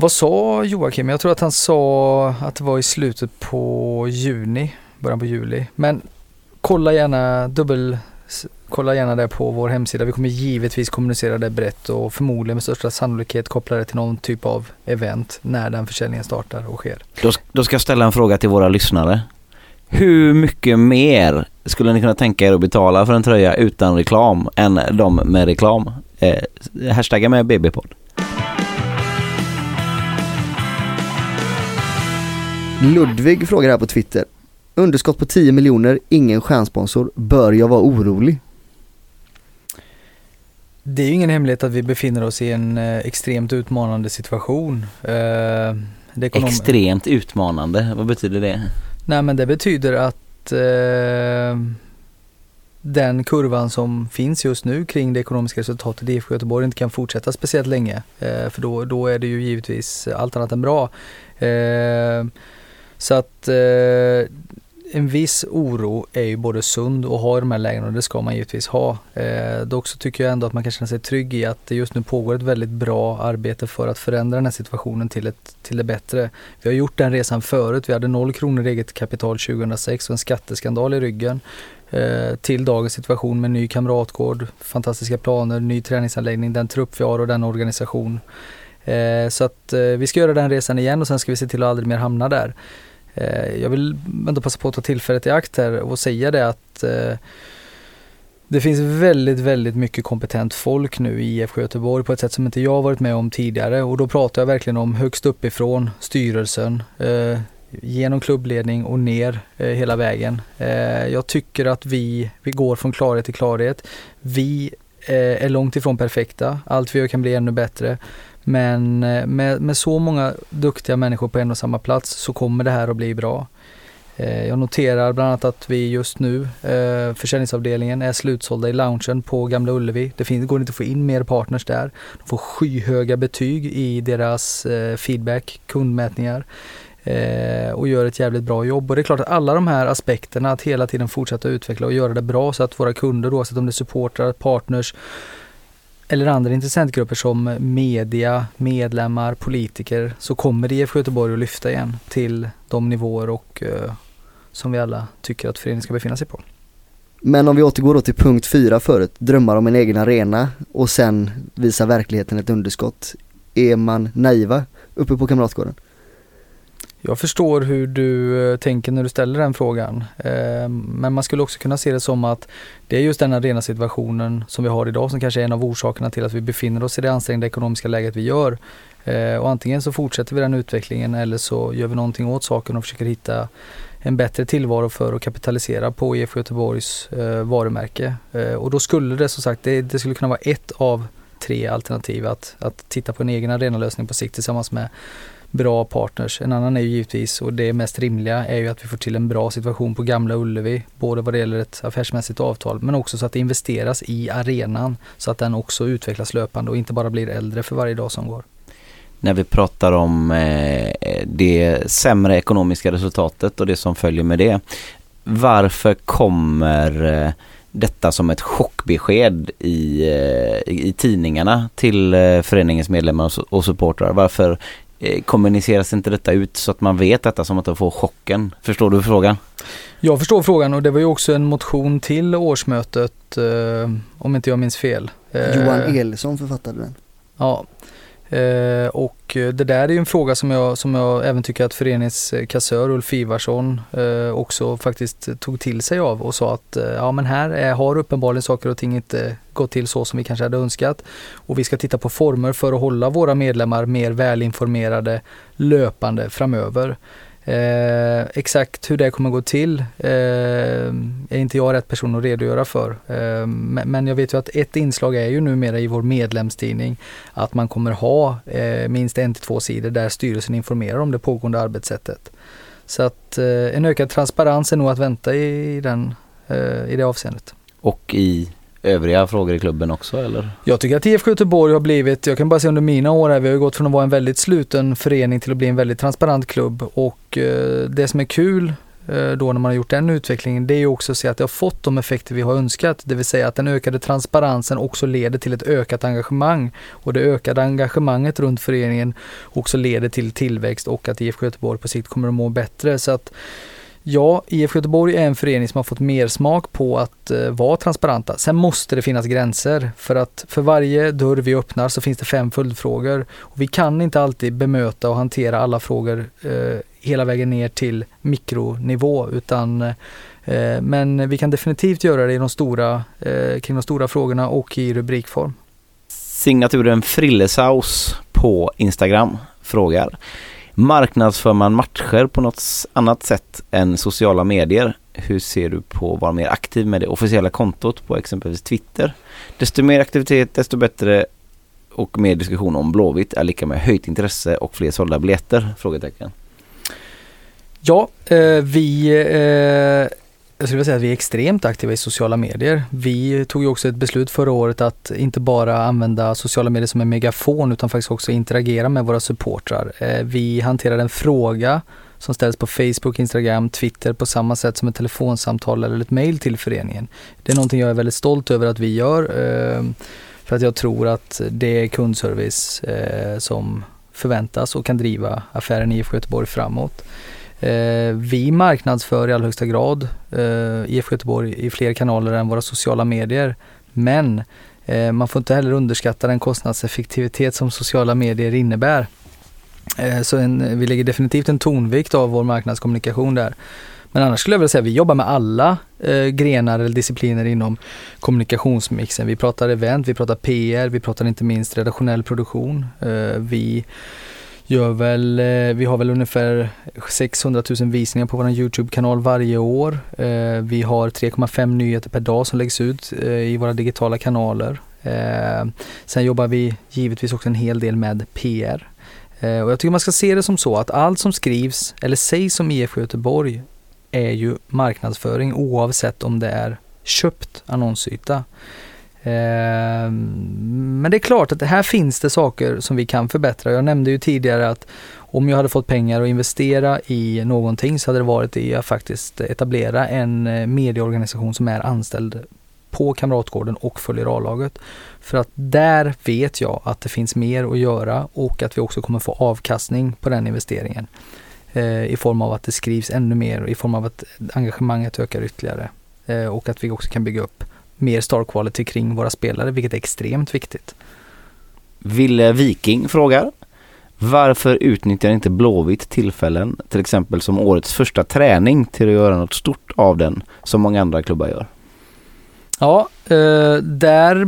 Vad sa Joakim? Jag tror att han sa att det var i slutet på juni, början på juli. Men kolla gärna dubbel Kolla gärna det på vår hemsida. Vi kommer givetvis kommunicera det brett och förmodligen med största sannolikhet koppla det till någon typ av event när den försäljningen startar och sker. Då, då ska jag ställa en fråga till våra lyssnare. Hur mycket mer skulle ni kunna tänka er att betala för en tröja utan reklam än de med reklam? Eh, hashtagga med BB-podd. Ludvig frågar här på Twitter. Underskott på 10 miljoner, ingen stjärnsponsor. Bör jag vara orolig? Det är ju ingen hemlighet att vi befinner oss i en eh, extremt utmanande situation. Eh, det ekonom- Extremt utmanande, vad betyder det? Nej men det betyder att eh, den kurvan som finns just nu kring det ekonomiska resultatet i IFK Göteborg inte kan fortsätta speciellt länge. Eh, för då, då är det ju givetvis allt annat än bra. Eh, så att eh, en viss oro är ju både sund och ha i de här lägena och det ska man givetvis ha. Eh, dock så tycker jag ändå att man kan känna sig trygg i att det just nu pågår ett väldigt bra arbete för att förändra den här situationen till, ett, till det bättre. Vi har gjort den resan förut. Vi hade noll kronor i eget kapital 2006 och en skatteskandal i ryggen. Eh, till dagens situation med ny kamratgård, fantastiska planer, ny träningsanläggning, den trupp vi har och den organisation. Eh, så att eh, vi ska göra den resan igen och sen ska vi se till att aldrig mer hamna där. Eh, jag vill ändå passa på att ta tillfället i akt här och säga det att eh, det finns väldigt, väldigt mycket kompetent folk nu i IFK Göteborg på ett sätt som inte jag varit med om tidigare och då pratar jag verkligen om högst uppifrån styrelsen, eh, genom klubbledning och ner eh, hela vägen. Eh, jag tycker att vi, vi går från klarhet till klarhet. Vi eh, är långt ifrån perfekta, allt vi gör kan bli ännu bättre. Men eh, med, med så många duktiga människor på en och samma plats så kommer det här att bli bra. Eh, jag noterar bland annat att vi just nu, eh, försäljningsavdelningen, är slutsålda i loungen på Gamla Ullevi. Det finns, går inte att få in mer partners där. De får skyhöga betyg i deras feedback, kundmätningar och gör ett jävligt bra jobb. Och det är klart att alla de här aspekterna, att hela tiden fortsätta utveckla och göra det bra så att våra kunder, oavsett om det är supportrar, partners eller andra intressentgrupper som media, medlemmar, politiker, så kommer IFK Göteborg att lyfta igen till de nivåer och eh, som vi alla tycker att föreningen ska befinna sig på. Men om vi återgår då till punkt fyra förut, drömmar om en egen arena och sen visar verkligheten ett underskott. Är man naiva uppe på Kamratgården? Jag förstår hur du eh, tänker när du ställer den frågan. Eh, men man skulle också kunna se det som att det är just den arenasituationen som vi har idag som kanske är en av orsakerna till att vi befinner oss i det ansträngda ekonomiska läget vi gör. Eh, och antingen så fortsätter vi den utvecklingen eller så gör vi någonting åt saken och försöker hitta en bättre tillvaro för att kapitalisera på IFK Göteborgs eh, varumärke. Eh, Och då skulle det som sagt, det, det skulle kunna vara ett av tre alternativ att, att titta på en egen arenalösning på sikt tillsammans med bra partners. En annan är ju givetvis, och det mest rimliga, är ju att vi får till en bra situation på Gamla Ullevi. Både vad det gäller ett affärsmässigt avtal men också så att det investeras i arenan så att den också utvecklas löpande och inte bara blir äldre för varje dag som går. När vi pratar om eh, det sämre ekonomiska resultatet och det som följer med det. Varför kommer eh, detta som ett chockbesked i, eh, i tidningarna till föreningens medlemmar och, supportrar? Varför kommuniceras inte detta ut så att man vet detta som att de får chocken? Förstår du frågan? Jag förstår frågan och det var ju också en motion till årsmötet eh, om inte jag minns fel. Eh, Johan Elisson författade den. Ja. Eh, och det där är ju en fråga som jag, som jag även tycker att föreningens kassör Ulf Ivarsson eh, också faktiskt tog till sig av och sa att eh, ja men här är, har uppenbarligen saker och ting inte gått till så som vi kanske hade önskat. Och vi ska titta på former för att hålla våra medlemmar mer välinformerade löpande framöver. Eh, exakt hur det kommer gå till eh, är inte jag rätt person att redogöra för. Eh, men, jag vet ju att ett inslag är ju numera i vår medlemstidning att man kommer ha eh, minst en till två sidor där styrelsen informerar om det pågående arbetssättet. Så att eh, en ökad transparens är nog att vänta i, i, den, eh, i det avseendet. Och i övriga frågor i klubben också eller? Jag tycker att IFK Göteborg har blivit, jag kan bara säga under mina år här, vi har ju gått från att vara en väldigt sluten förening till att bli en väldigt transparent klubb och eh, det som är kul eh, då när man har gjort den utvecklingen, det är ju också att se att det har fått de effekter vi har önskat. Det vill säga att den ökade transparensen också leder till ett ökat engagemang. Och det ökade engagemanget runt föreningen också leder till tillväxt och att IFK Göteborg på sikt kommer att må bättre. Så att Ja, IFK Göteborg är en förening som har fått mer smak på att eh, vara transparenta. Sen måste det finnas gränser för att för varje dörr vi öppnar så finns det fem följdfrågor. Och vi kan inte alltid bemöta och hantera alla frågor eh, hela vägen ner till mikronivå utan eh, men vi kan definitivt göra det i de stora, eh, kring de stora frågorna och i rubrikform. Signaturen Frillesaus på Instagram frågar Marknadsför man matcher på något annat sätt än sociala medier? Hur ser du på att vara mer aktiv med det officiella kontot på exempelvis Twitter? Desto mer aktivitet, desto bättre och mer diskussion om Blåvitt är lika med höjt intresse och fler sålda biljetter? Frågetecken. Ja, eh, vi eh jag skulle vilja säga att vi är extremt aktiva i sociala medier. Vi tog ju också ett beslut förra året att inte bara använda sociala medier som en megafon utan faktiskt också interagera med våra supportrar. Eh, vi hanterar en fråga som ställs på Facebook, Instagram, Twitter på samma sätt som ett telefonsamtal eller ett mail till föreningen. Det är någonting jag är väldigt stolt över att vi gör eh, för att jag tror att det är kundservice eh, som förväntas och kan driva affären IFK Göteborg framåt. Eh, vi marknadsför i allra högsta grad eh, IFK Göteborg i fler kanaler än våra sociala medier. Men eh, man får inte heller underskatta den kostnadseffektivitet som sociala medier innebär. Eh, så en, vi lägger definitivt en tonvikt av vår marknadskommunikation där. Men annars skulle jag vilja säga att vi jobbar med alla eh, grenar eller discipliner inom kommunikationsmixen. Vi pratar event, vi pratar PR, vi pratar inte minst redaktionell produktion. Eh, vi gör väl, eh, vi har väl ungefär 600 000 visningar på vår Youtube-kanal varje år. Eh, vi har 3,5 nyheter per dag som läggs ut eh, i våra digitala kanaler. Sen jobbar vi givetvis också en hel del med PR. Och jag tycker man ska se det som så att allt som skrivs eller sägs om IFK Göteborg är ju marknadsföring oavsett om det är köpt annonsyta. Ehm, men det är klart att här finns det saker som vi kan förbättra. Jag nämnde ju tidigare att om jag hade fått pengar att investera i någonting så hade det varit i att faktiskt etablera en eh, medieorganisation som är anställd på Kamratgården och följer A-laget. För att där vet jag att det finns mer att göra och att vi också kommer få avkastning på den investeringen. Eh, I form av att det skrivs ännu mer, i form av att engagemanget ökar ytterligare. Eh, och att vi också kan bygga upp mer star quality kring våra spelare, vilket är extremt viktigt. Ville Viking frågar varför utnyttjar inte Blåvitt tillfällen, till exempel som årets första träning, till att göra något stort av den, som många andra klubbar gör? Ja, eh, där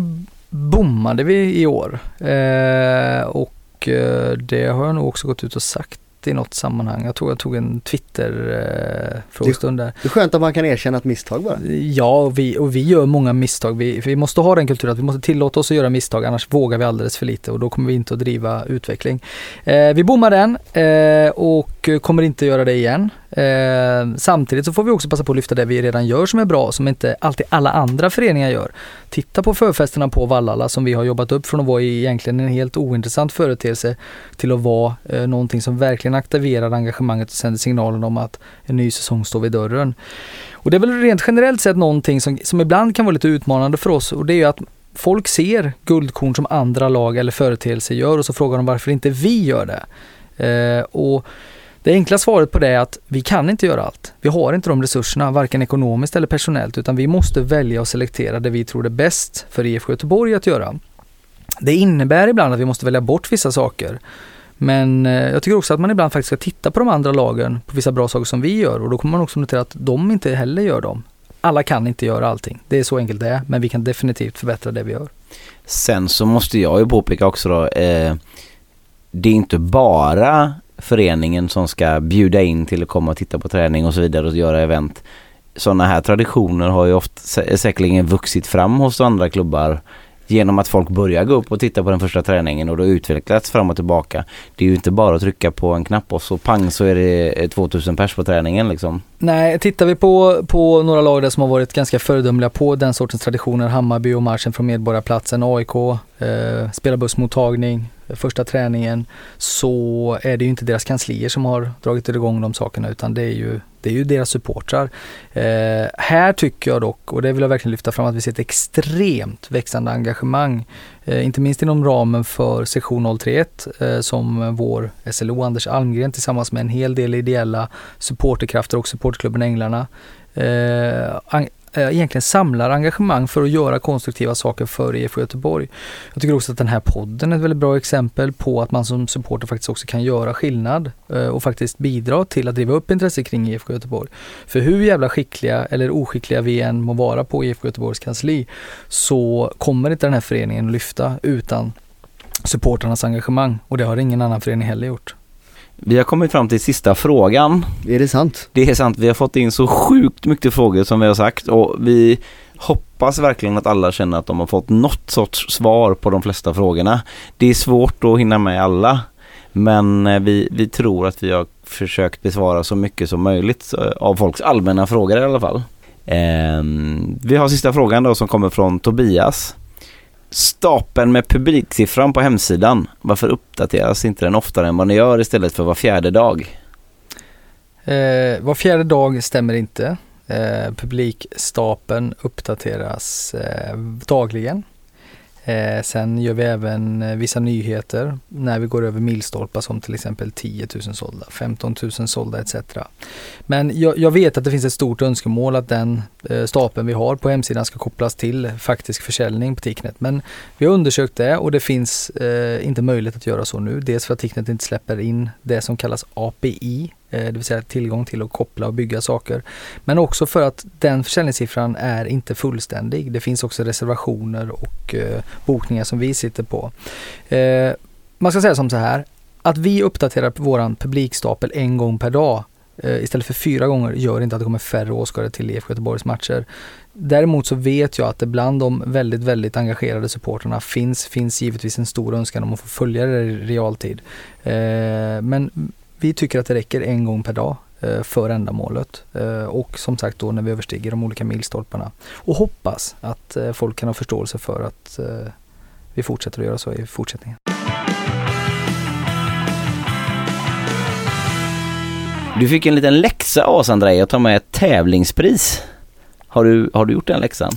bommade vi i år. Eh, och eh, det har jag nog också gått ut och sagt i något sammanhang. Jag tror jag tog en Twitter-frågestund eh, där. Det är skönt att man kan erkänna ett misstag bara. Ja, och vi, och vi gör många misstag. Vi, vi måste ha den kulturen att vi måste tillåta oss att göra misstag, annars vågar vi alldeles för lite och då kommer vi inte att driva utveckling. Eh, vi bommar den eh, och kommer inte göra det igen. Eh, samtidigt så får vi också passa på att lyfta det vi redan gör som är bra, som inte alltid alla andra föreningar gör. Titta på förfesterna på Vallala som vi har jobbat upp från att vara egentligen en helt ointressant företeelse till att vara eh, någonting som verkligen aktiverar engagemanget och sänder signalen om att en ny säsong står vid dörren. Och det är väl rent generellt sett någonting som, som ibland kan vara lite utmanande för oss och det är ju att folk ser guldkorn som andra lag eller företeelser gör och så frågar de varför inte vi gör det. Eh, och det enkla svaret på det är att vi kan inte göra allt. Vi har inte de resurserna, varken ekonomiskt eller personellt, utan vi måste välja och selektera det vi tror är bäst för IFK Göteborg att göra. Det innebär ibland att vi måste välja bort vissa saker. Men eh, jag tycker också att man ibland faktiskt ska titta på de andra lagen, på vissa bra saker som vi gör och då kommer man också notera att de inte heller gör dem. Alla kan inte göra allting. Det är så enkelt det är, men vi kan definitivt förbättra det vi gör. Sen så måste jag ju påpeka också då, eh, det är inte bara föreningen som ska bjuda in till att komma och titta på träning och så vidare och göra event. Sådana här traditioner har ju ofta säkerligen vuxit fram hos andra klubbar genom att folk börjar gå upp och titta på den första träningen och då utvecklats fram och tillbaka. Det är ju inte bara att trycka på en knapp och så pang så är det eh, 2000 pers på träningen liksom. Nej, tittar vi på, på några lag där som har varit ganska föredömliga på den sortens traditioner, Hammarby och marschen från Medborgarplatsen, AIK, eh, spelarbussmottagning, eh, första träningen, så är det ju inte deras kanslier som har dragit igång de sakerna utan det är ju det är ju deras supportrar. Eh, här tycker jag dock, och det vill jag verkligen lyfta fram, att vi ser ett extremt växande engagemang. Eh, inte minst inom ramen för sektion 031 eh, som vår SLO Anders Almgren tillsammans med en hel del ideella supporterkrafter och supportklubben Änglarna eh, Eh, egentligen samlar engagemang för att göra konstruktiva saker för IFK Göteborg. Jag tycker också att den här podden är ett väldigt bra exempel på att man som supporter faktiskt också kan göra skillnad eh, och faktiskt bidra till att driva upp intresse kring IFK Göteborg. För hur jävla skickliga eller oskickliga vi än må vara på IFK Göteborgs kansli så kommer inte den här föreningen att lyfta utan supporternas engagemang och det har ingen annan förening heller gjort. Vi har kommit fram till sista frågan. Är det sant? Det är sant, vi har fått in så sjukt mycket frågor som vi har sagt och vi hoppas verkligen att alla känner att de har fått något sorts svar på de flesta frågorna. Det är svårt att hinna med alla men eh, vi, vi tror att vi har försökt besvara så mycket som möjligt eh, av folks allmänna frågor i alla fall. Eh, vi har sista frågan då som kommer från Tobias. Stapeln med publiksiffran på hemsidan, varför uppdateras inte den oftare än vad ni gör istället för var fjärde dag? Eh, var fjärde dag stämmer inte. Eh, publikstapeln uppdateras eh, dagligen. Eh, sen gör vi även eh, vissa nyheter när vi går över milstolpar som till exempel 10 000 sålda, 15 000 sålda etc. Men jag, jag, vet att det finns ett stort önskemål att den eh, stapeln vi har på hemsidan ska kopplas till faktisk försäljning på Ticknet. Men vi har undersökt det och det finns eh, inte möjlighet att göra så nu. Dels för att Ticknet inte släpper in det som kallas API, Eh, det vill säga tillgång till att koppla och bygga saker. Men också för att den försäljningssiffran är inte fullständig. Det finns också reservationer och eh, bokningar som vi sitter på. Eh, man ska säga som så här, att vi uppdaterar våran publikstapel en gång per dag eh, istället för fyra gånger gör inte att det kommer färre åskådare till IFK Göteborgs matcher. Däremot så vet jag att det bland de väldigt, väldigt engagerade supporterna finns, finns givetvis en stor önskan om att få följa det i realtid. Eh, men vi tycker att det räcker en gång per dag eh, för ändamålet eh, och som sagt då när vi överstiger de olika milstolparna. Och hoppas att eh, folk kan ha förståelse för att vi fortsätter att göra så i fortsättningen. Du fick en liten läxa av oss Andrei att ta med ett tävlingspris. Har du, har du gjort den läxan?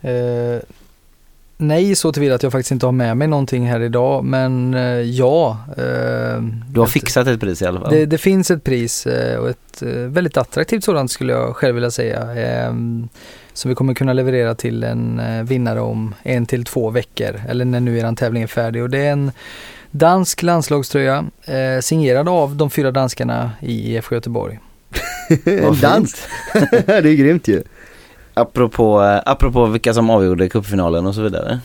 Eh, Nej, så tillvida att jag faktiskt inte har med mig någonting här idag, men eh, ja. Eh, du har fixat ett pris i alla fall? Det, det finns ett pris eh, och ett eh, väldigt attraktivt sådant skulle jag själv vilja säga. Ehm, som vi kommer kunna leverera till en eh, vinnare om en till två veckor, eller när nu er tävling är färdig. Och det är en dansk landslagströja eh, signerad av de fyra danskarna i IFK Göteborg. *laughs* en dans? *laughs* det är grymt ju. Apropå, eh, apropå vilka som avgjorde cupfinalen och så vidare.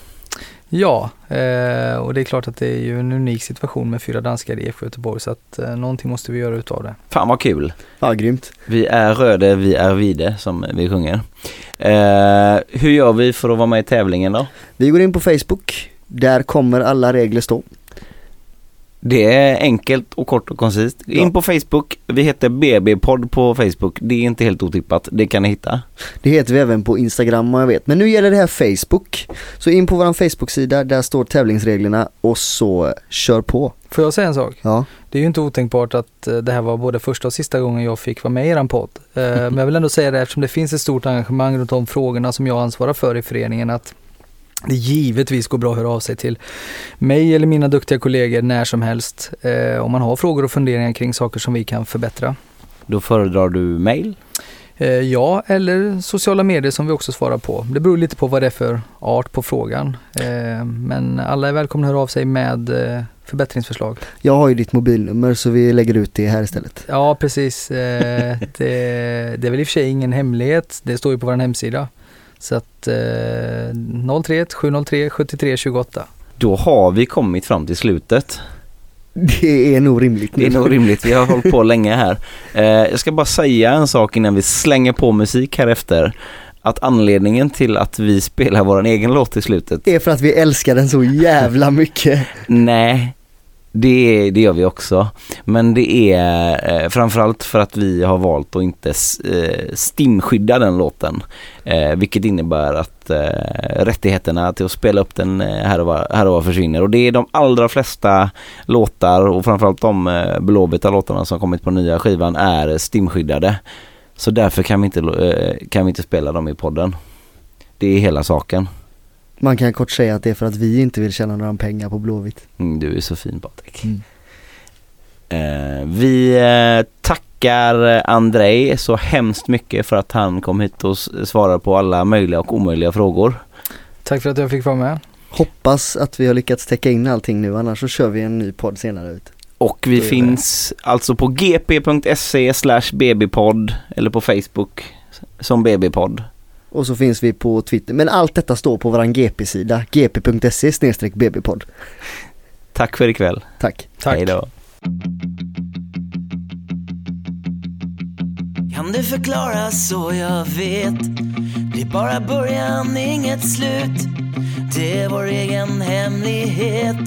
Ja, eh, och det är klart att det är ju en unik situation med fyra danskar i IFK Göteborg så att eh, någonting måste vi göra utav det. Fan vad kul! Ja, grymt. Vi är röde, vi är vide som vi sjunger. Eh, hur gör vi för att vara med i tävlingen då? Vi går in på Facebook. Där kommer alla regler stå. Det är enkelt och kort och koncist. In ja. på Facebook. Vi heter BB-podd på Facebook. Det är inte helt otippat. Det kan ni hitta. Det heter vi även på Instagram och jag vet. Men nu gäller det här Facebook. Så in på vår Facebook-sida. Där står tävlingsreglerna och så kör på. Får jag säga en sak? Ja. Det är ju inte otänkbart att eh, det här var både första och sista gången jag fick vara med i eran podd. Eh, *laughs* men jag vill ändå säga det eftersom det finns ett stort engagemang runt de frågorna som jag ansvarar för i föreningen att det givetvis går bra att höra av sig till mig eller mina duktiga kollegor när som helst eh, om man har frågor och funderingar kring saker som vi kan förbättra. Då föredrar du mail? Eh, ja, eller sociala medier som vi också svarar på. Det beror lite på vad det är för art på frågan. Eh, men alla är välkomna att höra av sig med eh, förbättringsförslag. Jag har ju ditt mobilnummer så vi lägger ut det här istället. Ja, precis. Eh, det, det är väl i och för sig ingen hemlighet. Det står ju på vår hemsida. Så att eh, 031 703 73 28. Då har vi kommit fram till slutet. Det är nog rimligt. Nu. Det är nog rimligt, vi har hållit på *laughs* länge här. Eh, jag ska bara säga en sak innan vi slänger på musik här efter. Att anledningen till att vi spelar vår egen låt i slutet är för att vi älskar den så jävla mycket. Nej, det, det gör vi också. Men det är eh, framförallt för att vi har valt att inte eh, stimskydda den låten. Eh, vilket innebär att eh, rättigheterna till att spela upp den eh, här och, var, här och var försvinner. Och det är de allra flesta låtar och framförallt de eh, blåvita låtarna som kommit på nya skivan är stimskyddade. Så därför kan vi, inte, eh, kan vi inte spela dem i podden. Det är hela saken. Man kan kort säga att det är för att vi inte vill tjäna några pengar på Blåvitt. Mm, du är så fin Patrik. Mm. Eh, vi eh, tackar Andrei så hemskt mycket för att han kom hit och svarade på alla möjliga och omöjliga frågor. Tack för att jag fick vara med. Hoppas att vi har lyckats täcka in allting nu annars så kör vi en ny podd senare ut. Och vi Det finns alltså på gp.se slash bbpodd eller på Facebook som bbpodd. Och så finns vi på Twitter. Men allt detta står på våran GP-sida, gp.se bbpodd. Tack för ikväll. Tack. Tack. Hej då. Kan du förklara så jag vet? Det är bara början, inget slut. Det är vår egen hemlighet.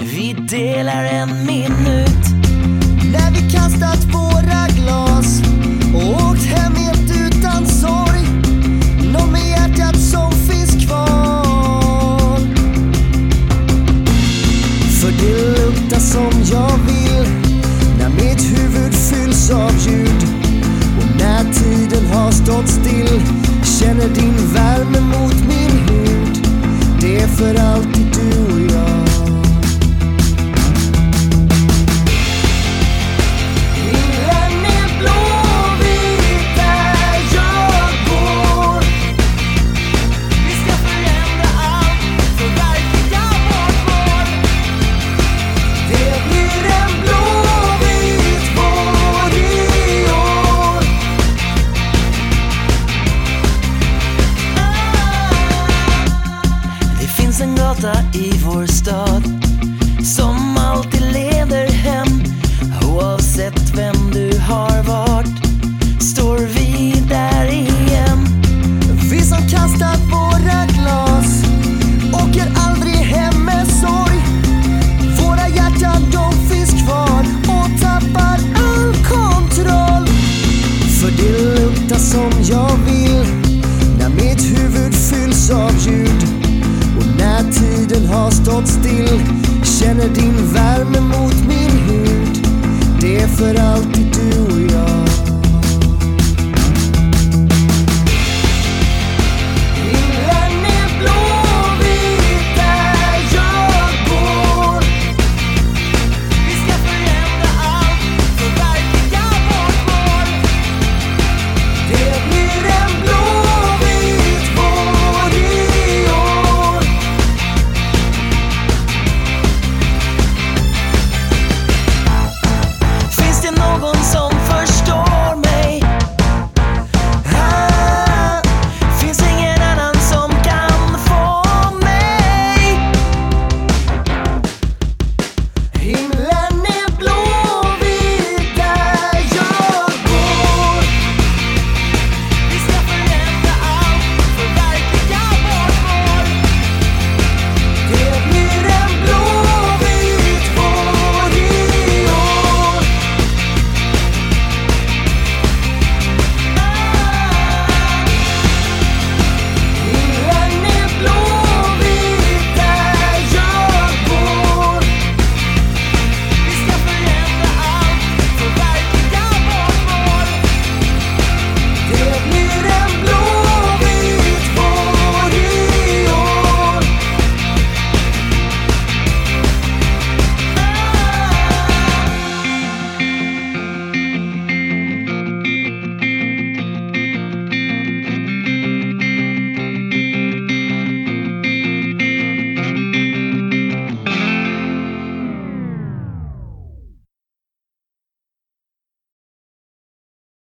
Vi delar en minut. När vi kastat våra glas och åkt hem jag vill. När mitt huvud fylls av ljud och när tiden har stått still känner din värme mot min hud. Det är för alltid du